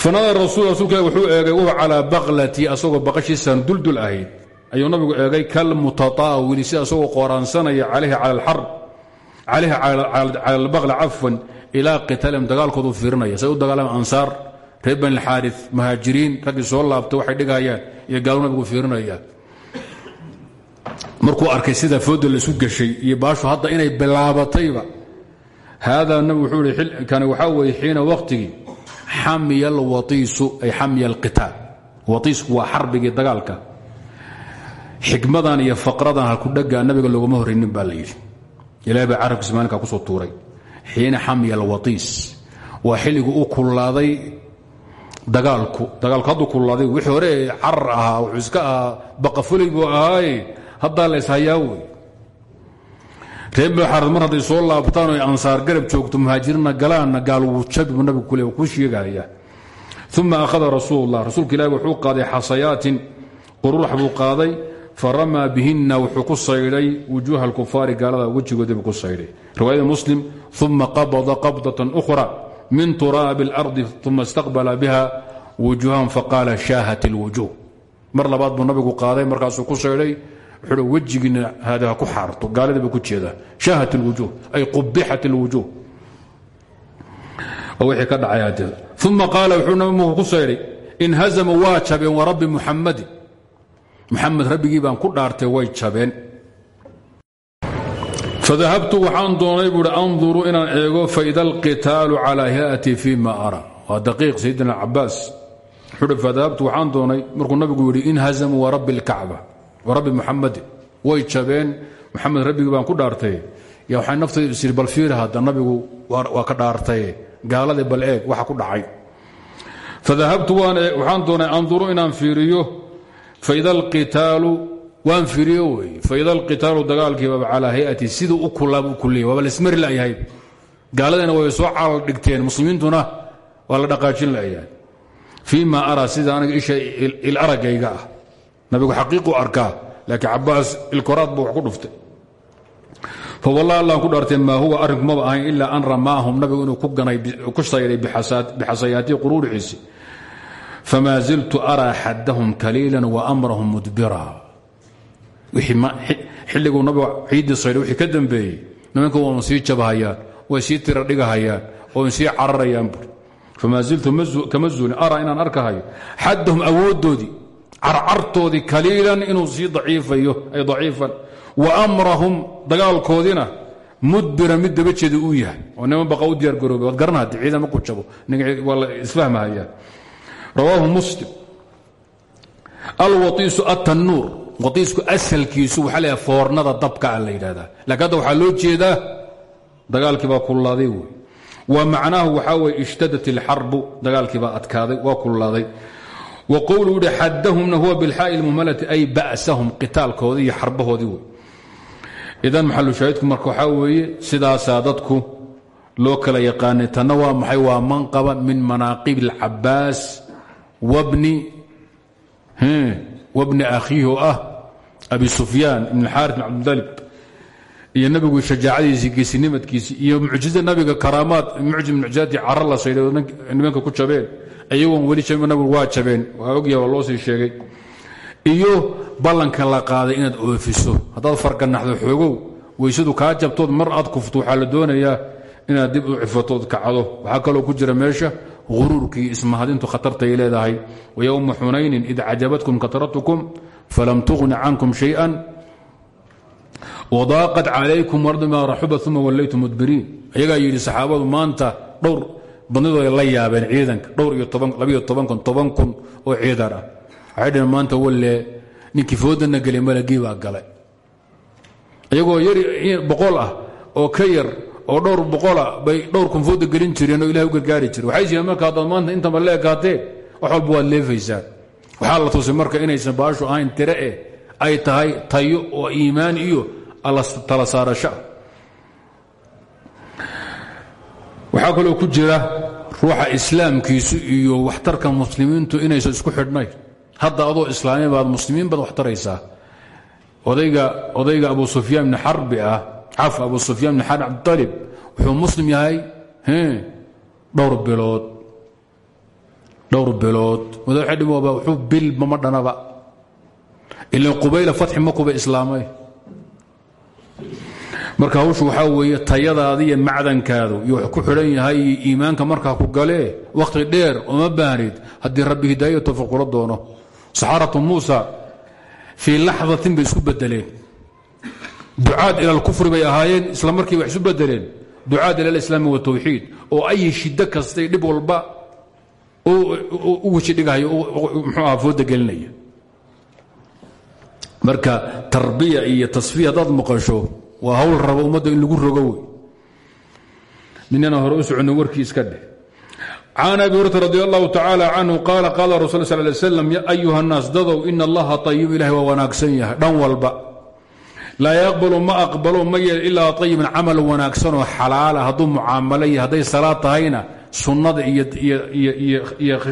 fanadar rasul rasuulka wuxuu eegay wuxuu calaa baklatii asagoo baqashiisaan duldul ahayd. Ayuu nabigu eegay kalmutataawili si asagoo qooraansanaya calayhi cala albaqla cafwan ilaa qitaalihim dagaalkoodu fiirinaya say u dagaalama ansaar reer bani alxaari muhaajiriin raggii soo laabtay waxay dhigayaan iyo gaalu nabigu fiirinayaan markuu arkay sida fooda laisu gashay iyo baashu hadda inay bilaabatayba haadaa nabigu wuxuu ihi kani waxaa weeye xiina xamiya alwaiisu ay xamiya alqitaal. Waiisku waa xarbigii dagaalka. Xikmadan iyo faqradan halkudhagaa nabiga loogama horaynin baa la yidhi. Ilahay baa carabkiisa maalinkaa ku soo tuuray. Xiina xamiya alwaiis waa xilligii u kullaaday dagaalku. Dagaalku hadduu kullaaday wixii hore carar ahaa wuxuu iska ahaa baqafulay buu ahaaye haddaa lays hayaa wey reer baaxaarad mar hadday soo laabtaan oy ansaar garab joogto muhaajiriinna galaanna gaal wuu jabbu nabigu kule ku sheegaaya uma akhada rasuulullah. Rasuulka ilaahi wuxuu qaaday xasayaatin qururax buu qaaday fa bihinna wuxuu ku saydhay wujuuha alkufaari gaalada wejigooda ku saydhay. Riwaayada muslim uma qabada qabdatan ukhra min turaabi اlardi uma istaqbala biha wujuuhan faqaala shaahat اlwujuuh mar labaad buu nabigu qaaday markaasuu ku saydhay wuxuu wejigiina haadaha ku xaarto gaaladii buu ku jeedaa shaahat اlwujuuh ay qubixat اlwujuuh wixii ka dhacay hadeed uma qaala wuxuu nabigu ku saydhay inhazamu waa jabeen warabbi muxammadin muxamed rabbigii baan ku dhaartay way jabeen fadahabtu waxaan doonay buuhi anduru inaan eego faida alqitaalu calaa hiati fi ma ara waa daqiiq sayidina cabaas wuxuu fadahabtu waxaan doonay markuu nabigu yidhi inhazamuu warabbi اlkacba warabbi muxamadin way jabeen. Muxamed rabbigii baan ku dhaartay. Ya waxay naftaydu isiri bal fiiri hadda nabigu waa ka dhaartay. Gaaladii bal waxa ku dhacay. Fadahabtu waxaan doonay anduru inaan fiiriyo faida alqitaalu waan fiiriyo wey faida alqitaalu dagaalkiibaba calaa hayati siduu u kullaaba u kulliya waaba lasmari layahay gaaladina way soo calal dhigteen. Muslimiintuna waa dhaqaajin layahay fii ma araa sida aniga isha ilaragayga ah nabigu xaqiiqu arkaa laakiin cabaas ilkoraad buu ku dhuftay. Fawallah allaan ku dhaartay maa huwa arrinku maba ahayn ilaa an ramaahum. Nabigu inuu ku sayday bixasayaati quruurixiisi famaa ziltu araa xaddahum kaliilan wa amrahum mudbira xilliguu nabigu ciiddii saydhay wixii ka dambeeyey nimanka waanu sii jabahayaan way sii tira dhigahayaan oo sii cararayaan bur ziltu kama zuulin araa inaan arkahayo xaddahum awooddoodii carcartoodii kaliilan inuu sii daciifayo ay daciifan. Wa amrahum dagaalkoodina mudbira mid dabajeeda uu yahay. Oo niman baqa u diyaargaroobe waad garanaa ciidan markuu jabo. Waa la isfahmahayaan rawaahu muslim. Alwaiisu atannuur waiisku asalkiisu waxaa leeyahay foornada dabka a la yidhahdaa laakiin hadda loo jeedaa dagaalkii baa kullaaday wa macnaahu waxaa weye ishtadat ilxarbu dagaalkii baa adkaaday waa kullaaday wa qowluu yihi xaddahumna huwa bilxaa'i lmuhmalati ay ba'sahum qitaalkoodii iyo xarbahoodii wey. Idan maxalu shaahidku marka waxaa weeye sidaasaa dadku loo kala yaqaanay tanna waa maxay? Waa manqaba min manaaqibi alcabaas wabni akhiihi oo ah abi sufyaan ibn xaari bn cabdimudalib iyo nabigu shajaacadiisii geesinimadkiisii iyo mucjiza nabiga karaamaad mucjim mucjizaadii cara la saydhay nimanka ku jabeen iyagoon weli jabin nabigu waa jabeen. Waa ogyaha waa loo sii sheegay. Iyo ballanka la qaaday inaad oofiso. Haddaad farganaxdo xoogow weysadu kaa jabtood mar aad kufto waxaa la doonayaa inaad dib u cifatood kacdo. Waxaa kaloo ku jira meesha huruurkii ismahadintu khatartay leedahay. Wayowma xunaynin id cajabatkum katratukum falam tughni cankum shayئan wadaaqat calaykum ardu maa raxuba uma wallaytum mudbiriin. Ayagaa yidhi saxaabadu maanta dhowr badnidooda la yaabeen ciidanka dhowr iyo labiyo toban kun toban kun oo ciidan ah. Waxay maanta walle ninkii foodana gelay malagii baa galay. Iyagoo yar boqol ah oo ka yar oo dhowr boqola bay dhowr kun fooda gelin jireen oo ilahay u gargaari jire waxay jireen marka haddaad maanta intaba la ekaateen wax walba waad leefaysaan. Waxaa la tusay marka inaysan baashu ahayn tire eh ay tahay tayo oo iimaan iyo tala saarasho ah waxaa kaloo ku jira ruuxa islaamkiisu iyo waxtarka muslimiintu inaysan isku xidhnayn hadda adoo islaami baad muslimiin baad waxtaraysaa. Odayga abu sufyaan bni xarbi ah caf abu sufyaan bni xarbi cabdialib wuxuu muslim yahay dhowr bilood. Dhowr bilood. Madaxidhimooba wuxuu bilba ma dhanaba. Ilan qubayla fatxi makuba islaamay marka hawshu waxaa weeye tayadaada iyo macdankaadu wax ku xidhan yahay iimaanka markaa ku galee wakhti dheer ooma baahnid haddii rabbi hidaaya towfiiq doono. Saxaaratu muusa fii laxdatin bay isku bedeleen ducaad ila alkufri bay ahaayeen isla markii wax isu bedeleen ducaad ila alislaami watawxiid oo ay shiddo kastay dhib walba u weji dhigahayo muxuu aha fooda gelinaya. Marka tarbiya iyo tasfiya haddaad maqasho waa hawl rabo ummadda in lagu rogo wey. Minana hore u warkii iska dheh. Can abi hurata radi allahu tacaala canhu qaala rasul sal ly slam ya ayuha nnaas dadow ina allaha ayib ilahi waa wanaagsan yahay. Dhan walba. Laa yaqbalu ma aqbalo ma yeel ilaa ayiban camal wanaagsanoo xalaala hadduu mucaamalo iyo hadday salaad tahayna sunnada iyo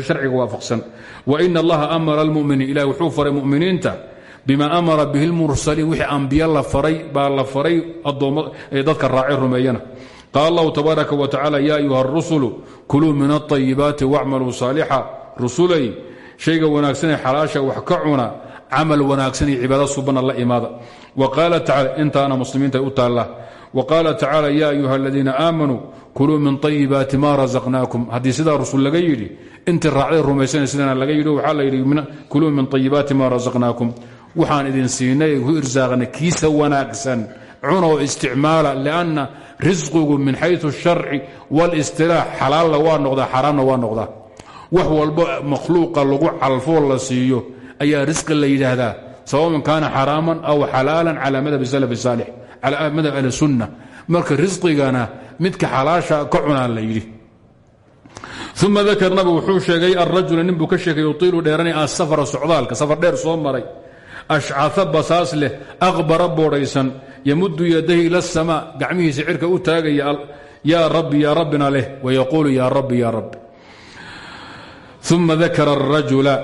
sharciga waafaqsan. Wa ina allaha amara almuminiin ilahi wuxuu faray muminiinta bima amara bihi lmursaliin wixii ambiye la faray baa la faray dadka raacay rumeeyana. Qaal allahu tabaaraka wa tacala ya ayuha rusulu kuluu min alayibaati wacmaluu saalixa. Rusulay shayga wanaagsanee xalaasha wax ka cuna camal wanaagsan iyo cibaada subana la imaada. Wa qaala tacala intaana muslimiinta u taalla. Wa qaala tacaala ya ayuha aladiina aamanuu kuluu min ayibaati ma razaqnaakum. Haddii sidaa rusul laga yidhi intii raacday rumaysana sidana laga yidhi waxaa la yidhi kuluu min ayibaati ma razaqnaakum waxaan idin siinay ku irsaaqnay kiisa wanaagsan. Cunoo isticmaala lianna risqigu min xayu sharci walistilaax xalaalna waa noqdaa xaraamna waa noqdaa wax walbo makhluuqa lagu calfoo la siiyo ayaa risqi la yidhaahdaa. Sawaban kaana xaraaman aw xalaalan cala madhab salaf saalix cala madhab ahli sunna marka risqigana midka xalaasha ka cunaa la yidhi. Uma dakar nabi wuxuu sheegay arajula nin buu ka sheegay yutiilu dheeranay asafara socdaalka. Safar dheer soo maray ashcaa basaas leh aqbara boodhaysan yamudu yadahi ila asamaa gacmihiisa cirka u taagaya yaa rabbi yaa rabbina leh wayaquulu yaa rabbi yaa rabbi uma dakara arajula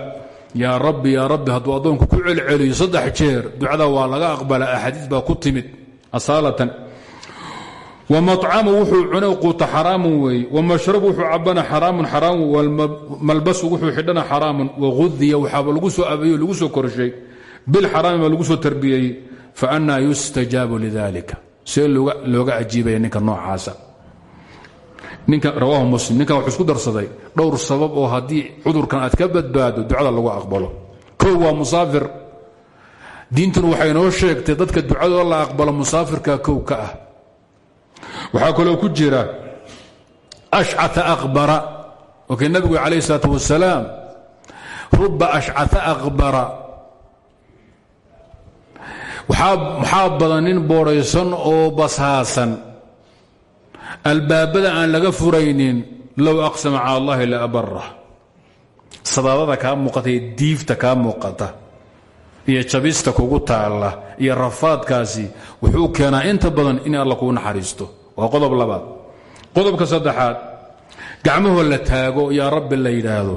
yaa rabbi yaa rabbi hadduu addoonku ku celceliyo saddex jeer ducada waa laga aqbala axaadiis baa ku timid asaalatan wamacamu wuxuu cuna quuta xaraamun weeye wamashrabu wuxuu cabana xaraamun xaraamu malbasu wuxuu xidhana xaraamun wagudiya waxaaba lagu soo abeeyo lagu soo korshay bilxaraami baa lagu soo tarbiyeeyey faannaa yustajaabu lidalika see looga ajiibaya ninka noocaasa. Ninka rawaahu muslim ninkan wuxuu isku darsaday dhowr sabab oo haddii cudurkan aad ka badbaado ducada lagu aqbalo. Kow waa musaafir. Diintuna waxay inoo sheegtay dadka ducadoo la aqbalo musaafirka kow ka ah. Waxaa kaloo ku jira ashcata aqbara. Okey nabigu calayh isalaat wasalaam ruba ashcata aqbara waxaa badan nin boodhaysan oo basaasan. Albaabada aan laga furaynin low aqsama cala allahi la abara sadaadada kaa muuqata diifta kaa muuqata iyo jabista kugu taalla iyo rafaadkaasi wuxuu keenaa inta badan in alla kuu naxariisto. Waa qodob labaad. Qodobka saddexaad gacmahoo la taago yaa rabbi la yidhaahdo.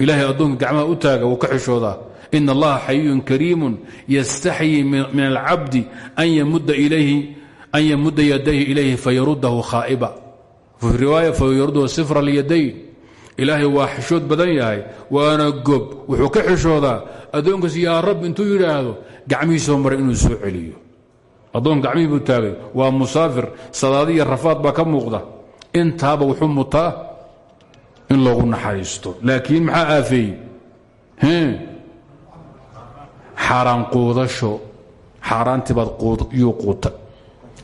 Ilaahay addoonka gacmaha u taaga wuu ka xishoodaa in allaha xayiyun kariimun yastaxyii min alcabdi an yamuda yadayhi ilayhi fayarudahu khaa'iba fii riwaaya fayarudahu sifra lyadayn ilaahay waa xishood badan yahay waana gob wuxuu ka xishoodaa addoonkaas yaa rabbi intuu yidhaahdo gacmihiisoo mare inuu soo celiyo addoon gacmihii buu taagay waa musaafir sadaadi iyo rafaad baa ka muuqda intaaba wuxuu mutaa in loogu naxariisto laakiin maxaa aafeeyey xaaraan quudasho. Xaaraantii baad yuu quuta.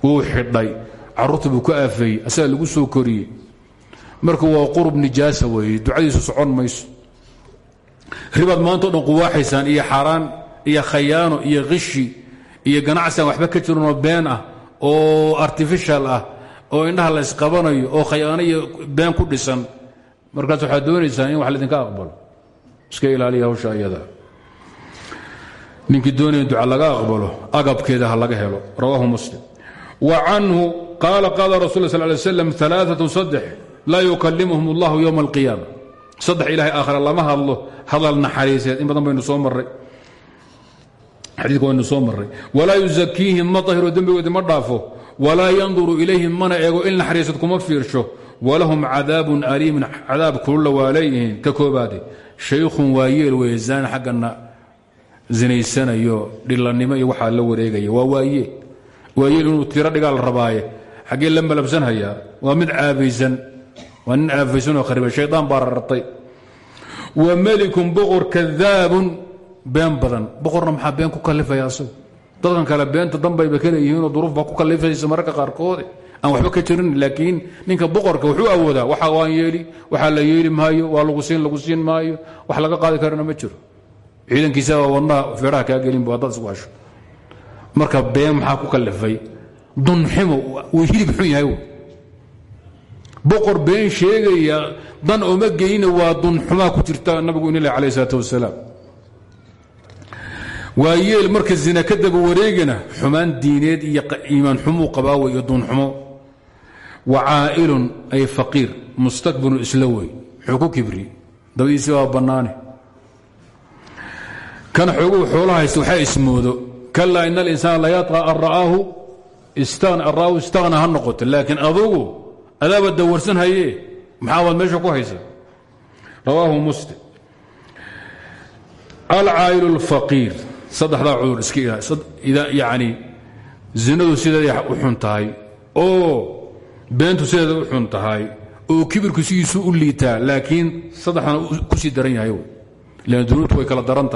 Wuu xidhay. Carruurta buu ku aafeeyey. Asaga lagu soo koriyey. Marka waa qurub nijaasa weeye. Ducadiisu socon mayso. Ribaad maantao dhan quwaaxaysaan iyo xaaraan iyo khayaano iyo khishi iyo ganacsigan waxba ka jiranoo been ah oo artificial ah oo indhaha la ysqabanayo oo khayaano iyo been ku dhisan. Markaas waxaad doonaysaan in wax laydinka aqbalo. Iska ilaaliya hawsha iyada ninkii doonaya duca laga aqbalo agabkeeda ha laga helo. Rawaahu muslim. Wa canhu qaala qaala rasul sal lay slam alaaatu saddex laa yukalimuhum allahu yowma alqiyaama. Saddex ilaahay aakhira lama hadlo hadal naxariiseed. In badan baynu soo marray. Xadiidka waynu soo marray. Walaa yuzakiihim ma tahiro dembigoodi ma dhaafo. Walaa yanduru ilayhim mana eego in naxariisad kuma fiirsho. Walahum cadaabun aliimun cadaab kululla waa leeyihiin shaykhun waa yeel weeye zaan xaggana zinaysanayo dhilannimo iyo waxaa la wareegaya. Waa waayeel waayeel inuu tiro dhigaa rabaaye. Xaggee la malabsanhayaa waa mid caabaysan waa nin aafaysanoo khariba shaydaan baa wa melikun boqor kadaabun been badan. Boqorna maxaa been ku kalifaya asagu? Dadkan kale beenta danbayba ka leeyihiinoo duruuf baa ku kalifaysa mararka qaarkoode aan waxba ka jirin laakiin ninka boqorka wuxuu awoodaa waxa waan yeeli waxaa la yeeli maayo waa lagu siin lagu siin maayo wax laga qaadi karana ma jiro ciidankiisaba wadnaha feeraha kaa gelinbu haddaad isku hasho. Marka been maxaa ku kalifay? Dunximo wuu hilib xun yahay boqor been sheegaya dan oma geyna waa dunxumaa ku jirta nabigu inil alayh salaat wasalaam. Waa yeel marka zina ka daba wareegana xumaan diineed iyo iimaan xumuu qabaawe iyo duunxumo wa caa'ilun ay faqiir mustakbirun isla wey wuxuu ku kibri. Dabadiisi waa bannaane kan xooguu xoolo haysta waxaa ismoodo kalaa ina alinsaan la yaطqa an ra'aahu istana ha noqoto laakiin adugu adaaba dawarsan haye maxaa baad meesha ku haysa? Rawaahu muslim. Alcaa'ilu اlfaqiir saddexdaa cudur iska yani zinadu sideeday u xun oo beentu sideeda u xun oo kibirku sidiisu u liitaa laakiin saddexdana ku sii daran yahay dunuubtu way kala daran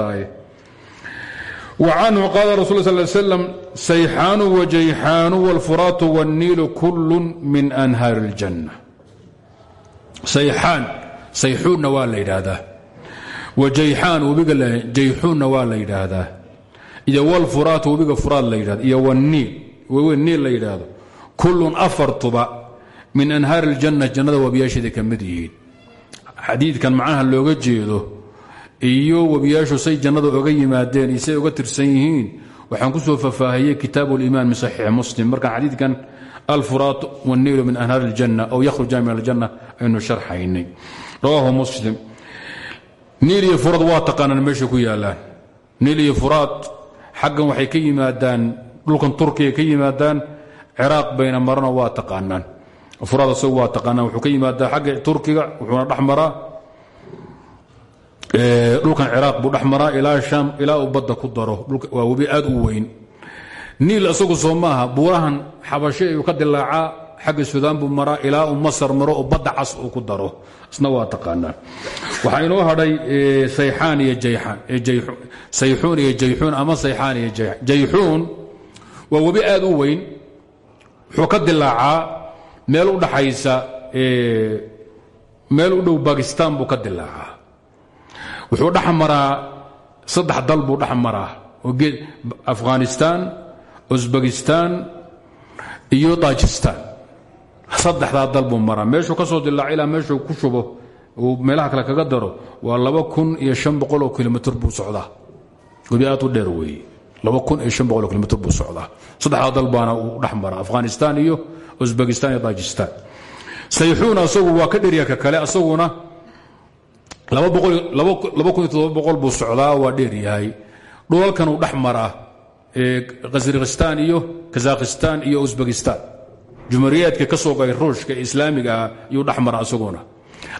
wa canhu qaala rasul sal slam sayxaanu wajayxaanu wاlfuraatu wاnniilu kullu min anhaari اljanna sayxaan sayxuunna waa la yidhaahdaa wajayxaan webiga jayxuunna waa la yidhaahdaa iyo wlfuraat webiga furaad la yidhahdo iyo wniil webi niil la yidhaahdo kullun afartuba min anhaari اljanna jannada wabiyaasheeda ka mid yihiin xadiidkan macnaha looga jeedo iyo webiyaashu say jannada oga yimaadeen iyo say uga tirsan yihiin waxaan ku soo fafaahiyey kitaabu liman min saxiix muslim. Markaan xadiidkan alfuraat waniilu min anhaar اljanna ow yakhruja min aljanna aynu sharxaynay. Rawaahu muslim. Niil iyo furaad waa taqaanaan meesha ku yaalaan. Niil iyo furaad xaggan waxay ka yimaadaan dhulkan turkiya ka yimaadaan ciraaq bayna marana waa taqaanaan. Furaad asagu waa wuxuu ka yimaadaa xagga turkiga wuxuuna dhex dhulkan ciraaq buu dhex maraa ilaa shaam ilaa uu badda ku daro. Waa webi aad u weyn. Niil isagu soo buurahan xabashe ayuu ka dilaacaa xagga suudaan buu maraa ilaa masar maro oo badda cas uu ku daro. Isna waa taqaanaan waxaa inoo hadhay sayxaan iyo sayxuun iyo jayxuun ama sayxaan iyo jayxuun waa webi aad u weyn. Wuxuu ka dilaacaa meel u dhaxaysa meel u dhow bakistan buu ka dilaacaa wuxuu dhex maraa saddex dal buu dhex maraa. Afghanistan usbekistan iyo tajistan saddexdaa dal buu maraa. Meeshuu ka soo dilaaca ilaa ku shubo uu meelaha kale kaga daro waa laba kun buu socdaa. Webi aad dheer weeye laba kun buu socdaa. Saddexdaa dal baana uu dhex afghanistan iyo usbekistan iyo tajistan sayxuun asagu waa ka dherya ka kale asaguna laba kun iyo todoba boqol buu socdaa waa dheer yahay. Dhulalkan uu dhex maraa khasrikhistan iyo kazakhistan iyo usbekistan jumhuriyaadka ka soo ruushka islaamiga ah yuu dhex mara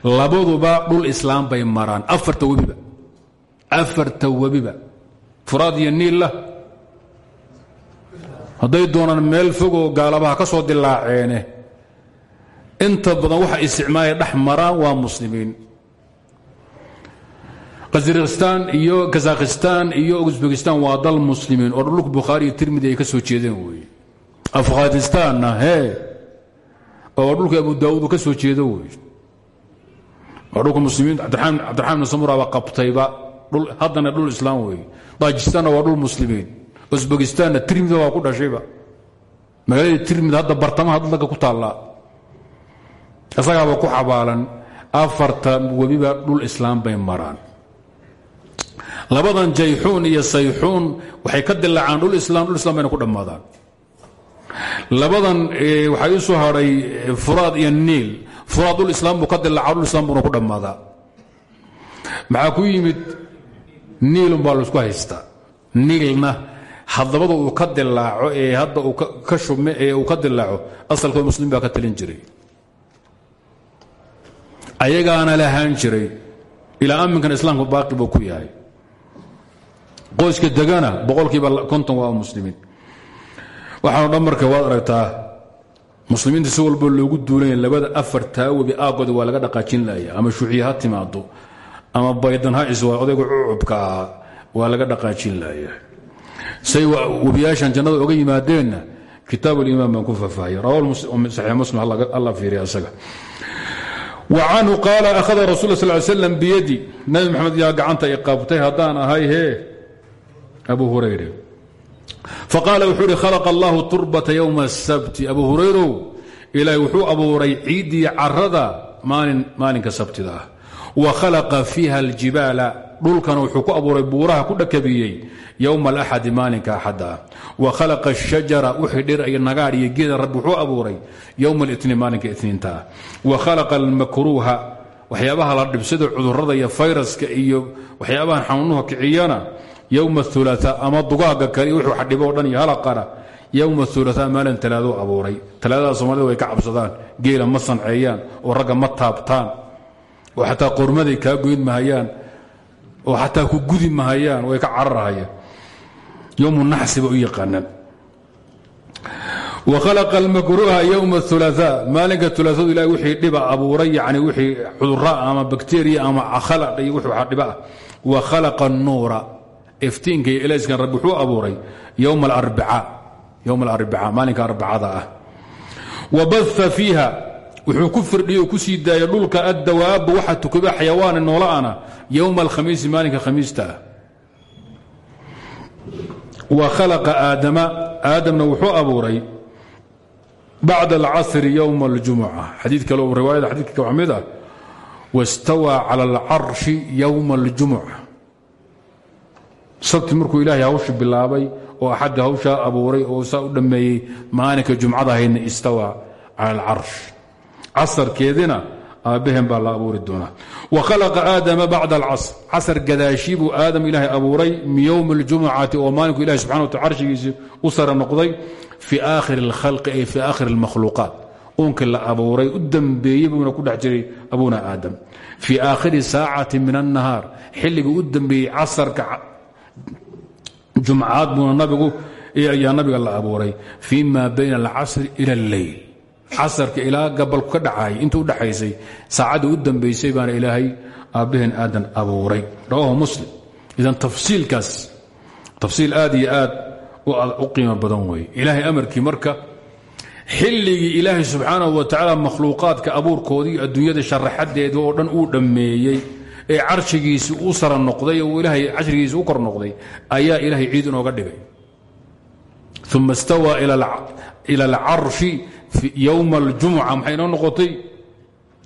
labaduba dhul islaam bay maraan. Afarta webiba. Afarta webiba. Furaad iyo niilla hadday doonaan meel fogoo gaalabaha ka soo dilaaceene inta badan waxa isticmaalaya dhex waa muslimiin khasrikhistan iyo kazakhistan iyo usbekistan waa dal muslimiin oo dhulka bukhaari iyo tirmidi ay ka soo jeedeen weeye afghanistanna hee oo dhulka abu daawuud uu ka soo jeedo wey. Waa dhulka muslimiin cabdiraxmaan ibn samuraba qabtayba haddana dhul islaam wey. Dajistanna waa dhul muslimiin. Usbekistanna tirmida waa ku dhashayba magaalada tirmid hadda bartamaha dalka ku taallaa. Isagaaba ku xabaalan afarta webiba dhul islaam bay maraan labadan jayxuun iyo sayxuun waxay ka dilaacaan dhul islaam dhul islam bayna ku dhammaadaan. Labadan waxaa ii soo hadhay furaad iyo niil. Furaad dhul islaam buu ka dilaaca dhul islam buuna ku dhammaadaa. Maxaa ku yimid? Niilun baa la isku haystaa. Niilna hadabada uu ka dilaaco ee hadda uu ka shubme ee uu ka dilaaco asalkooda muslim baa ka talin jiray. Ayagaana lahaan jiray. Ilaa amminkan islaamku baaqi buu ku yahay qoyska degana boqolkiiba konton waa muslimiin. Waxaanu dhan waad aragtaa muslimiinta si walbo loogu duulanya labada afar taawebi aaggooda waa laga dhaqaajin laaya ama shuuxiye timaado ama baydan ha iswa odayga ah waa laga dhaqaajin laaya say webiyaashan jannada oga yimaadeenna kitaab ulimaan baan ku faahfaahiyay rawa saxiix muslim alla fiiriya isaga wa canhu qaala akhada rasul sal slam biyadi nabi maxamed yaa gacanta i qabtay haddaan ahay abu hurayre faqaala wuxuu khalaq allahu turbata yowma asabti abu hurayrow ilaahay wuxuu abuuray ciiddii carada maalinka sabtida ah. Wa khalaqa fiiha aljibaala. Dhulkana wuxuu ku abuuray buuraha ku dhakabiyey yowma alaxadi maalinka axadda wa khalaqa ashajara wixii dhir iyo nagaar iyo geeda rabbi wuxuu abuuray yowma litniin maalinka itniinta wa khalaqa almakruuha waxyaabaha la dhibsada cudurrada iyo fayraska iyo waxyaabahan xanuunuha kiciyana yowma hulaa ama dugaaga kale wuxuu xadhibo dhan iyo halaqana yowma hulaa maalin talaadou abuuray talaadada soomaalida way ka cabsadaan geela ma sanceeyaan oo ragga ma taabtaan oo xataa qormaday kaa goyn mahayaan oo xataa ku gudi mahayaan way ka cararhayaan yowmu naxsi ba u yaqaanaan wkhalaqa almakruuha yowma hulaa maalinka ulaadu ilahi wixii dhiba abuuray yani wixii cudura ama bakteriya ama khalaq iyo wixii waxa dhiba ah wa khalaqa annuura iftiinka iyo ilayskan rabbi wuxuu abuuray yowma alarbica maalinka arbacada ah. Wa baha wuxuu ku firdhiyo ku sii daayay dhulka addawaaba waxa tukaba xayawaana noolaana yowma alkhamiisi maalinka khamiista ah. Wa khalaqa aadama aadamna wuxuu abuuray bacd alcasri yowma aljumuca. Xadii kale riwaayada xadiidka wax mid ah wastawaa cala alcarshi yowma sabti markuu ilaahay hawsha bilaabay oo axadda hawshaa abuuray oo saa u dhammeeyey maalinka jumcada haydna istawa cala alcarsh casarkeedina aabbahen baa la abuuri doonaa. Wa khalaqa aadama bacda alcasr. Casar gadaashii buu aadam ilaahay abuuray min yowmi aljumucati oo maalinku ilahay subxana wataala carshigiisii u sare noqday fii aakhiri alkhalqi ay fii aakhiri almakhluuqaat. Uunkii la abuuray u dembeeyey buuna ku dhex jiray abuuna aadam. Fii aakhiri saacati min annahaar. Xilligii u dembeeyey casarka jumcaad buuna nabigu ayaa nabiga la abuuray. Fii ma bayna alcasri ila اlleyl casarka ilaa gabalku ka dhacayay intuu u dhaxaysay saacaddii u dambaysay baana ilaahay aabbaheen aadan abuuray. Rawaahu muslim. Idan tafsiilkaas tafsiil aad iyo aad u qiimo badan weeye ilaahay amarkii marka xilligii ilaahay subxaanahu wa tacaala makhluuqaadka abuurkoodii adduunyada sharaxadeeda oo dhan uu dhammeeyey ee carshigiisii u sara noqday oo ilaahay cashrigiisii u kor noqday ayaa ilaahay ciid inooga dhigay. Uma istawaa ila alcarshi yowma aljumuca maxay inoo noqotay?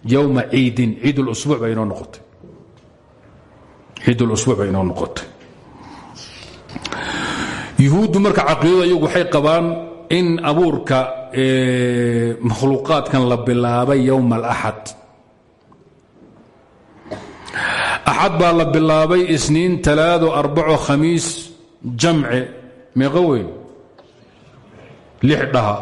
Yowma ciidin ciid lusbuuc bay inoo noqotay. Ciid lusbuuc bay inoo noqotay. Yuhuuddu marka caqiidada iyagu waxay qabaan in abuurka makhluuqaadkan la bilaabay yowma alaxad axad baa la bilaabay isniin talaado arbaco khamiis jamce meeqo weyn. Lix dhaha.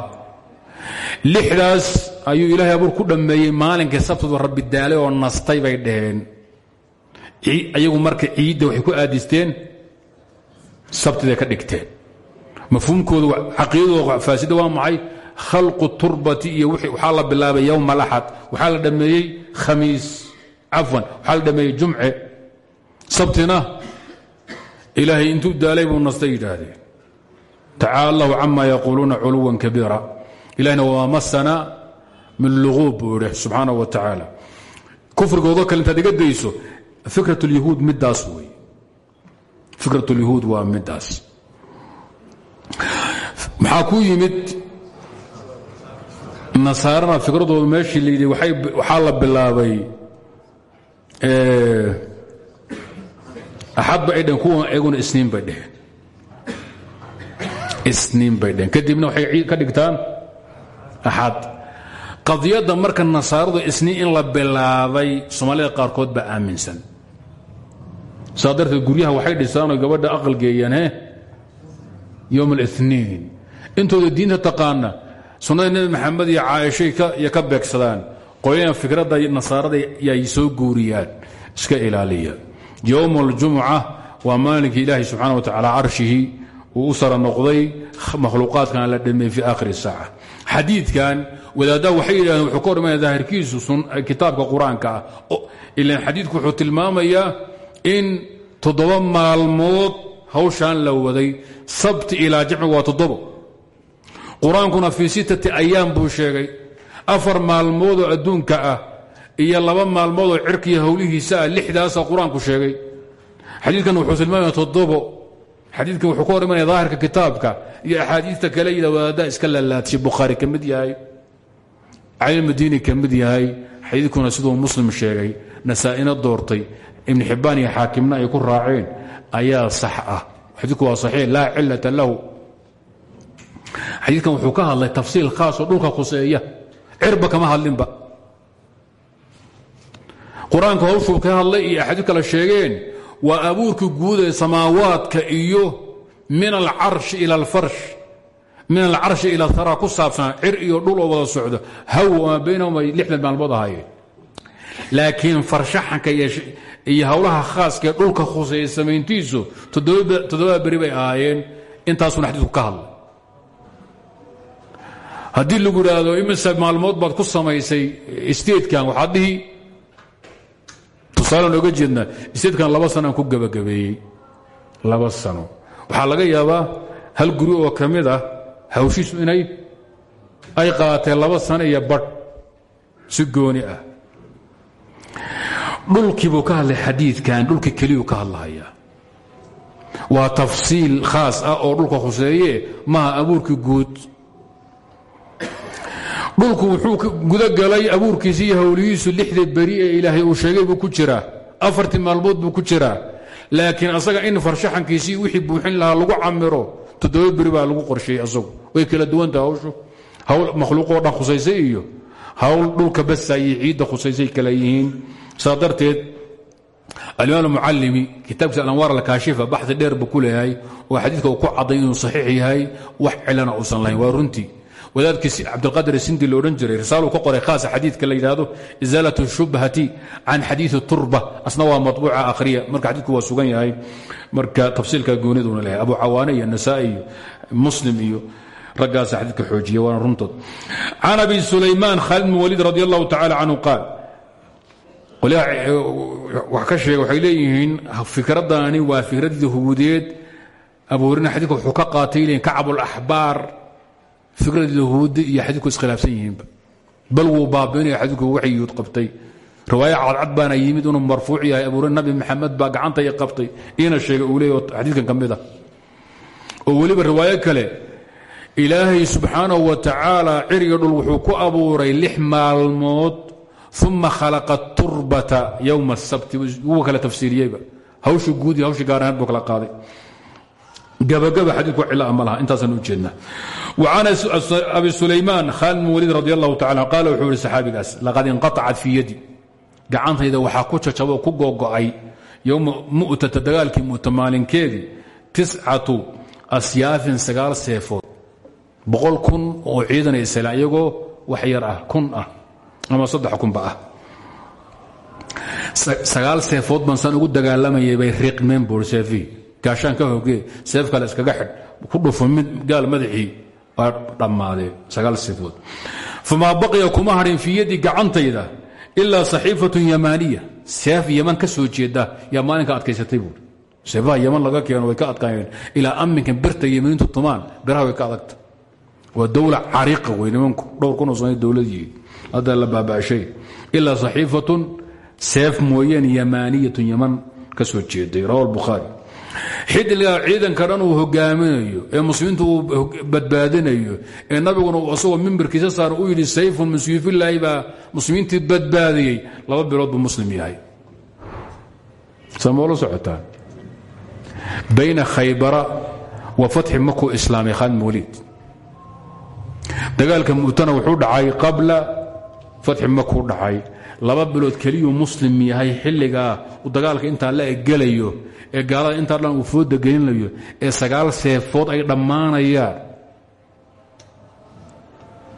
Lixdaas ayuu ilaahay abuur ku dhammeeyey maalinkii sabtadu rabbi daalay oo nastay bay dhaheen ayagu marka ciidda waxay ku aadisteen sabtiday ka dhigteen. Mafhuumkooda caqiidadooda faasida waa maxay? Khalqu turbati iyo waxaa la bilaabay yowma alaxad waxaa la dhammeeyey khamiis cafwan waxaa la dhammeeyey jumce? Sabtina ilaahay intuu daalay buu nastay yidhaahdeen tacaala allahu cama yaquuluuna culuwan kabiira. Ilahna wmaa masana min luquub buu idhi subxaana wa tacaala. Kufrigoodo kale intaad iga dayso fikrat اlyahuud midaas wey fikrat اlyahuud waa midaas maxaa ku yimid nasaarana fikradoodu meeshii la yidhi waxaa la bilaabay axad ba ay dheheen kuwa iyaguna isniin bay dheheen isniin bay dheheen kadibna waxay ka dhigtaan axad qadiyadda marka nasaaradu isniin in la bilaabay soomaalida qaarkood baa aaminsan. Saa darteed waxay dhisaanoo gabadha aqal geeyaan he yowm aliniin intooda diinta taqaana sunnada nebi maxamed iyo caaishay ka beegsadaan qoyana fikradda nasaarada yay soo guuriyaan iska ilaaliya. Yowm aljumuca waa maalinkii ilaahay subxana wa tacala carshihii uu u sara noqday makhluuqaadkan la dhameeyey fi aakhiri saaca. Xadiidkan wadaaddaha waxay yidhahdeen wuxuu ka hormaya daahirkiisu kitaabka qur'aanka ah. Ilan xadiidku wuxuu tilmaamayaa in toddoba maalmood hawshaan la waday sabti ilaa jamci waa toddobo. Qur'aankuna fii sittati ayaam sheegay afar maalmoodoo adduunka ah iyo laba maalmoodoo cirkiiyo howlihiisa ah lixdaasa qur'aanku sheegay. Xadiidkan wuxuu tilmaamaya toddobo. Xadiidkan wuxuu ka hor imanaya kitaabka iyo axaadiista kale yida wadaaddaa iska lalaadshay bukhaari ka yahay calimadini ka mid yahay. Xadiidkuna siduu muslim sheegay nasaa-ina doortay ibn xibbaan iyo xaakimna ay ku raaceen ayaa sax ah. Xadiidku waa saxiix laa cilata lahu. Xadiidkan wuxuu ka hadlay tafsiil khaasoo dhulka khuseeya cirba kama hadlinba. Qur'aanka hawshuu ka hadlay iyo axaadiid kale sheegeen waa abuurkii guud ee samaawaadka iyo min alcarshi ila alfarsh min alcarshi ila hara ku saabsan cir iyo dhul oo wada socdo haw ama baynahum ay lixdan maalmood ahaayeen. Laakiin farshaxanka iyo howlaha khaaskaee dhulka khuseeya samayntiisu toddobada beri bay ahaayeen. Intaasuna xadiidku ka hadlay haddii lagu idhaahdo imise maalmood baad ku samaysay statekan waxaad dhihi. Tusaalean oga jeednaa statekan laba sanoaan ku gebagabeeyey. Laba sano. Waxaa laga yaabaa hal guri oo ka mid ah hawshiisu inay ay qaatee laba sano iyo badh si gooni ah. Dhulkii buu ka hadlay xadiidkan dhulkii keliyuu ka hadlahayaa. Waa tafsiil khaas ah oo dhulka khuseeye maha abuurkii guud dhulku wuxuu gudagalay abuurkiisi iyo hawlihiisu lixda beri ee ilaahay uu sheegay buu ku jiraa afartii maalmood buu ku jiraa laakiin asaga in farshaxankiisii wixii buuxin lahaa lagu camiro toddoba beri baa lagu qorsheeyey asagu. Way kala duwanta hawshu. Hawl makhluuqoo dhan khusaysay iyo hawl dhulka basa iyo ciidda khusaysay kala yihiin. Saa darteed alimaam mucalimi kitaabkiisa alanwaar alkaashifa baxdi dheer buu ku leeyahay. Oo xadiidka uu ku cadday inuu saxiix yahay wax cilana uusan lahayn. Waa runtii wadaadkii cabdilqadir sindi lo odhan jiray risaaluu ka qoray khaasa xadiidka la yidhaahdo isaalat shubhati can xadiidi turba. Asna waa akhriya. Marka xadiidku waa sugan yahay marka tafsiilka gooniduna lehay. Abu cawaane iyo nasaa-i iyo muslim iyo raggaasa xadiidka xoojiya waana runtood. Can abi sulaymaan khaalid bin waliid radi allahu tacala canhu wax ka sheega waxay leeyihiin fikraddaani waa fikraddii hubuudeed abu hurina wuxuu ka qaatay leeyihiin kacbulaxbaar fikrad yahuudi iyo xadiidku iskhilaafsan yihiinba. Bal wuu baabiinaya xadiidku waxyuud qabtay. Riwaaye cadcad baana yimid inuu marfuuc yahay abuure nabi maxamed baa gacanta i qabtay. Iina sheegay uu leey xadiidkan ka mid a oo weliba riwaayo kale ilaahay subxaanahu wa tacaala ciriga dhul wuxuu ku abuuray lix maalmood uma khalaqa turbata yowma asabti wuu kala tafsiiriyeyba. Hawsha guud iyo gaar ahaan buu kala qaaday. Gabagaba xadiidku cila ma laha u jeedna. وcan abi sulaymaan khaalid bin waliid radi allahu tacala qaal wuxuu ihi saxaabigaas laqad inqaطacat fii yadi. Gacantayda waxaa ku jajaboo ku gogo'ay yowma mu'tata dagaalkii mu'ta maalinkeedii tiscatu asyaafin sagaal seefood. Boqol kun oo ciidanay isla iyagoo wax yar ah kun ah ah. Seefood baan saan ugu dagaalamayay bay riqmeen buuri seefihii ka hogee seef kale iskaga xidh ku dhufo gaal madaxii dhammaadeen sagaal seefood famaa baqiya kuma hadhin fii gacantayda ilaa saxiifatun yamaaniya. Seef yaman ka soo jeeda yaa maalinka adkaysatay buuri seefaha yaman laga keeno ka adkaayeen. Ilaa amminka birta yamaniintu tumaan biraha ka adagta. Waa dowla cariiqa wey nimanku dhowr kunoo sana dowlad yihiin. Hadda la baaba'shay. Ilaa saxiifatun seef mooyeen yamaaniyatun yaman ka jeeday. Rawa albukhaari xidliga ciidanka dhan uu hogaaminayo ee muslimiintu badbaadinayo ee nabiguna uu asagoo mimbarkiisa saara u yidhi sayfun min suyuufillaahi baa muslimiintii laba bilood buu muslim yahay. Samoola socotaan? Bayna khaybara wa fatxi makuu islaamay khaalid mawliid dagaalka mu'tana wuxuu dhacay qabla fatxi makuu dhacay. Laba bilood keliyuu muslim yahay xilligaa dagaalka intaa la egelayo ee gaalada intaa dhan uu fooda gelinayo ee sagaal seefood ay dhammaanayaan.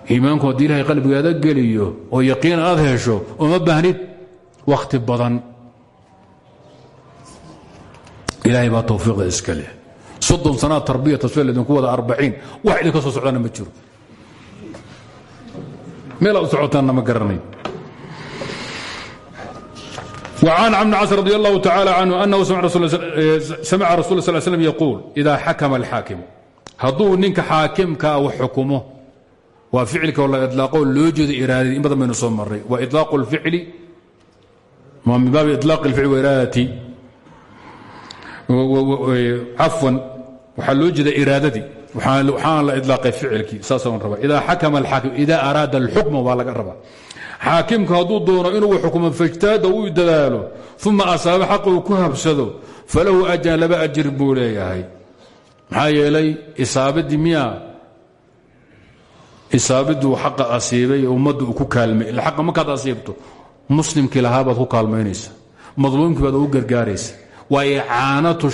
Iimaanku haddii ilahay qalbigaada geliyo oo yaqiin aad hesho uma baahnid wakhti badan. Ilaahay baa tawfiiqda iska leh. Soddon sanaa tarbiya tasfiir idinku wada arbaciin wax idinka soo socdaana ma jiro. Meel aad u socotaanna ma garanay وعن عم عاص رضي الله تعالى عنه أنه سمع رسول سمع رسول صلى الله عليه وسلم يقول إذا حكم الحاكم hadduu ninka xaakimka u xukumo waa ficilka la ilaaqo loo jeedo iraadadii in badan baynu soo maray wa ilaaqu اlficli ma min baabi ilaaq اlficli wairaadati cafwan waxaa loo jeeda iraadadii waxaan la idlaaqay ficilkii saasaan rabaa idaa xakama alxaakim idaa araada alxukma waa laga rabaa xaakimku hadduu doono inuu xukumo fajtaada uu dadaalo uma asaaba xaqa ku habsado falahu ajran laba ajir buu leeyahay. Maxaa yeelay isaabadii miya isaabiduu xaqa asiibay ummadda uu ku kaalmay. Ila xaqa markaad asiibto muslimkii lahaabaad ku kaalmaynaysa madluumkii baad ugu gargaaraysa. Waa icaanatu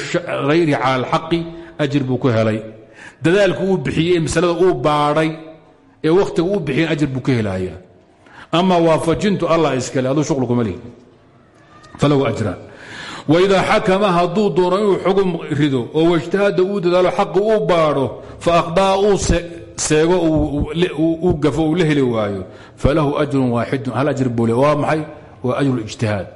hayri cala alxaqi ajir buu ku helay. Dadaalku uu bixiyey masalada uu baadhay ee wakhtiga uu bixiyen ajir buu ka helaya ama waafajintu allah iskale aduu shuql kuma lihi falahu ajraan waidaa xakama hadduu doono inuu xugum rido oo wajtahada uu dadaalo xaqi uu baadho fa aqdaa uu seego uu gafo uu la heli waayo falahu ajrun waaxidun hal ajr buu le waa maxay? Waa ajru ijtihaad.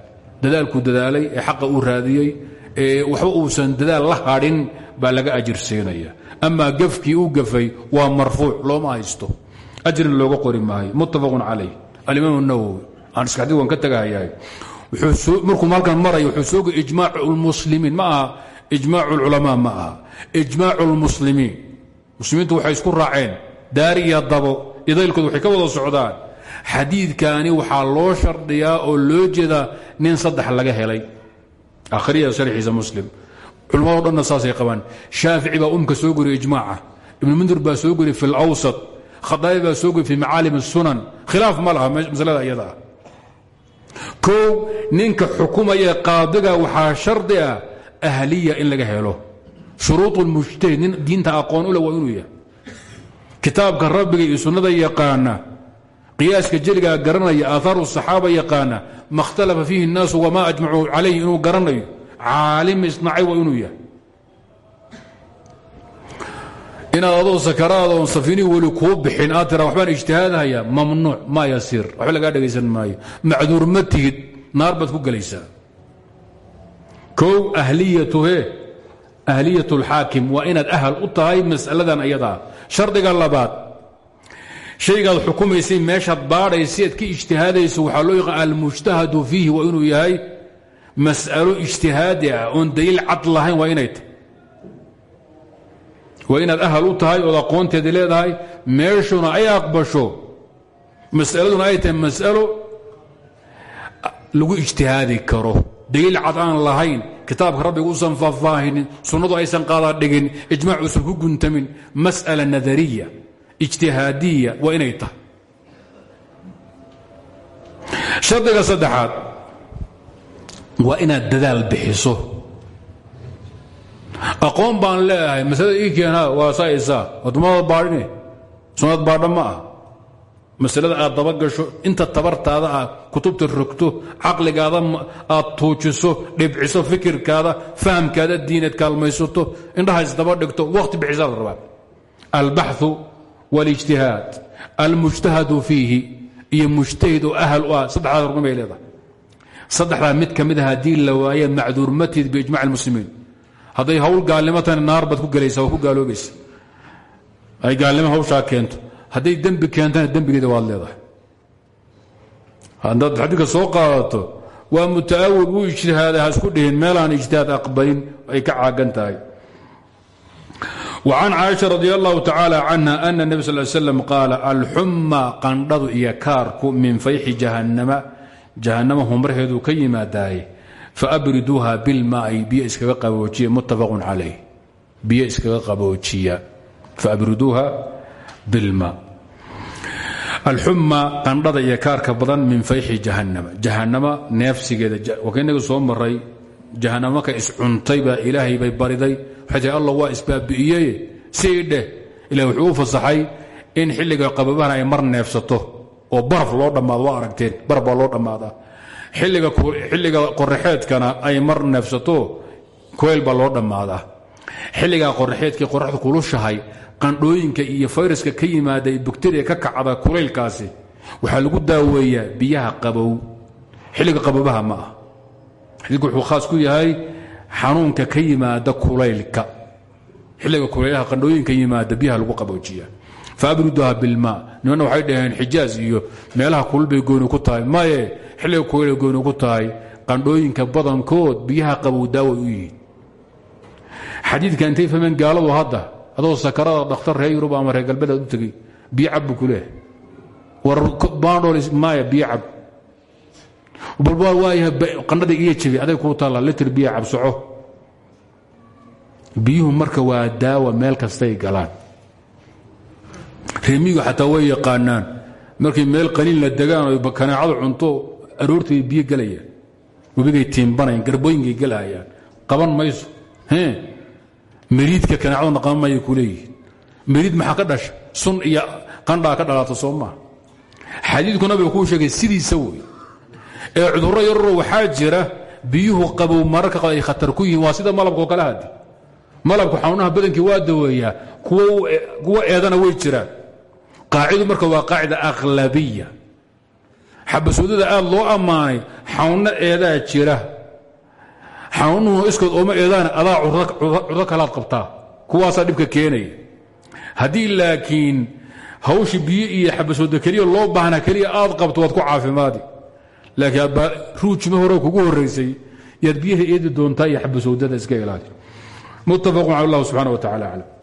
Dadaalkuu dadaalay ee xaqa uu raadiyey ee waxba uusan dadaal la hadhin baa laga ajir siinaya. Amaa gafkii uu gafay waa marfuuc looma haysto. Ajrina looga qori maayo. Muttafaqun calayh alimaam nawowi aan iskaxdii waan ka tagahayahay markuu halkan maraya wuxuu sooga ijmaac lmuslimiin ma aha ijmaac lculamaa ma aha. Ijmaac lmuslimiin muslimiintu waxay isku raaceen. Daari iyo dabo idaylkood waxay ka wada socdaan. Xadiidkaani waxaa loo shardiyaa oo loo jeedaa nin saddex laga helay. Akhriya sharxiisa muslim. Culamado dhanna saasay qabaan. Shaafici baa umka soo goriya ijmaaca. Ibnu mundir baa soo goriya fi lawsat khadaabi baa soo goriya fi macaalim الsunan khilaaf ma laha masalada iyada ah kow ninka xukumaya qaadiga waxaa shardi ah ahliya in laga helo shuruud اlmujtahid nin diinta aqoon u le waa inuu yahay kitaabka rabbiga iyo sunnada yaqaana qiyaaska jeligaa garanaya aahaaru الصaxaaba yaqaana ma اhtalafa fiihi الnaasu wama ajmacuu calayhi inuu garanayo caalim isnacay waa inuu yahay inaad adoo sakaraad oon safiinihi weli kuu bixin aad tiraa waxbaan ijtihaadahaya mamnuuc maa yasiir waxba lagaa dhegaysan maayo. Macduur ma tihid naar baad ku gelaysaa. Kow ahliyatuhe ahliyat اlxaakim waa inaad ahal u tahay mas'aladan ayadaa. Shardiga labaad shaygaad xukumaysay meeshaad baadhaysa aad ka ijtihaadayso waxaa loo yaqaan almujtahadu fiihi waa inuu yahay mas'alo ijtihaadi ah oon daliil cad lahayn waa waa inaad ahal u tahay ood aqoonteedii leedahay meeshuna ay aqbasho mas'aladuna ay tahay mas'alo lagu ijtihaadi karo. Daliil cad aan lahayn kitaabka rabbiga uusan faahfaahinin sunnadu aysan qaada dhigin ijmaac uusan ku guntamin mas'ala nadariya ijtihaadiya waa inay tahay. Shardiga saddexaad waa inaad dadaal bixiso aqoon baan leeyahay. Masalada ii keenaa waa saa isaa waddamada baadhine sunnad baadha ma ah. Masalada aad dabagasho inta tabartaada ah kutubta rogto caqligaada aad tuujiso dhibciso fikirkaada fahamkaada diineed kaalmaysato indhaha isdaba dhigto wakhti bixisaa rabaa. Albaxu waاlijtihaad almujtahadu fiihi. Iyo mujtahid oo ahal u ah saddexdaas rugn mid ka mid a haddii la waaye macduur matid biijmac اlmuslimiin hadday hawl gaalnimo tani naar baad ku gelaysa waa ku gaaloobaysa ay gaalnimo hawshaa keento hadday dembi keentana dembigeeda waad leedahay haddaad xadiidka soo qaadato waa muta'awil wuu ijtihaaday ha isku dhihin meelaan ijtihaad aqbalin ay ka caagan tahay وcan caaشha radi allahu tacaalى canha ana النbi sal slam qaala alxuma qandhadu iyo kaarku min fayxi jahannama jahannama humraheedu ka yimaadaaye faabriduuha bilmaai biyo iskaga qaboojiya muttafaq calayh biyo iskaga qaboojiya faabriduuha bilma alxuma qandhada iyo kaarka badan min fayxi jahannama jahannama neefsigeeda inaga soo maray jahannama marka iscuntay baa ilaahay bay bariday waxay tihi allah waa isbaabi'iyey sii dheh ilahi wuxuu u fasaxay in xilliga qababahana ay mar loo dhammaado xilliga qoraxeedkana ay mar neefsato kulayl baa loo dhammaadaa xilligaa qoraxeedkii qoraxdu kulushahay qandhooyinka iyo fayraska ka yimaada bacteria ka kacda kulaylkaasi waxaa lagu daaweeyaa biyaha qabow. Xilliga qababaha ma ah wuxuu khaas ku yahay xanuunka ka yimaada kulaylka xilliga kulaylaha qandhooyinka yimaada biyaha lagu qaboojiya faabriduha bilma nimanna waxay dhaheen xijaaz iyo meelaha kulul bay gooni ku tahay. Maye xilliga kulayla gooni ku tahay qandhooyinka badankood biyaha qabow daawa u yihiin. Xadiidka intay fahmeen gaaladu hadda adoo sakarada dhakhtar reer yurub ama reer u tegey biyo cab war bandhol maya biyo cab. Balba waayahay qandhada iyo jabi aday kuu taalla litir biyo soco. Biyuhu marka waa daawa meel kastay galaan reemigu xataa way yaqaanaan. Markay meel qaliin la degaan o kanaacadu cunto aroortay biyo gelayaan webigay tiimbanayan garbooyinkay gelahayaan qaban mayso. Meriidka kanaacaduna qaban maya ku leeyihiin. Meriid maxaa ka dhasha? Sun iyo qandhaa ka dhalaata soo xadiidku nabiga kuu sheegay sidiisa wey ee cudurro yararo waxaa jira biyuhu qabow mararka ay khatar ku yihiin. Waa sida malabka oo kale hadi xanuunaha badankii waa daweeyaa kuwa eedana way jiraan qaacidu marka waa qaacida akhlabiya. Xabasoodada aad loo ammaanay xanuunno eedaa jira. Xanuunuhu iskood ooma eedaana adaa curdo kalaad qabtaa. Kuwaasaa dhibka keenaya. Haddii laakiin hawsha biyo iyo xabasooda keliya loo baahnaa keliya aad qabto waad ku caafimaadi. Laakiin adbaa ruujima hore kugu horaysay yaad biyaha eedi doontaa iyo xabasoodada iska ilaali. Muttafaqun cala allah subxana wa tacala aclam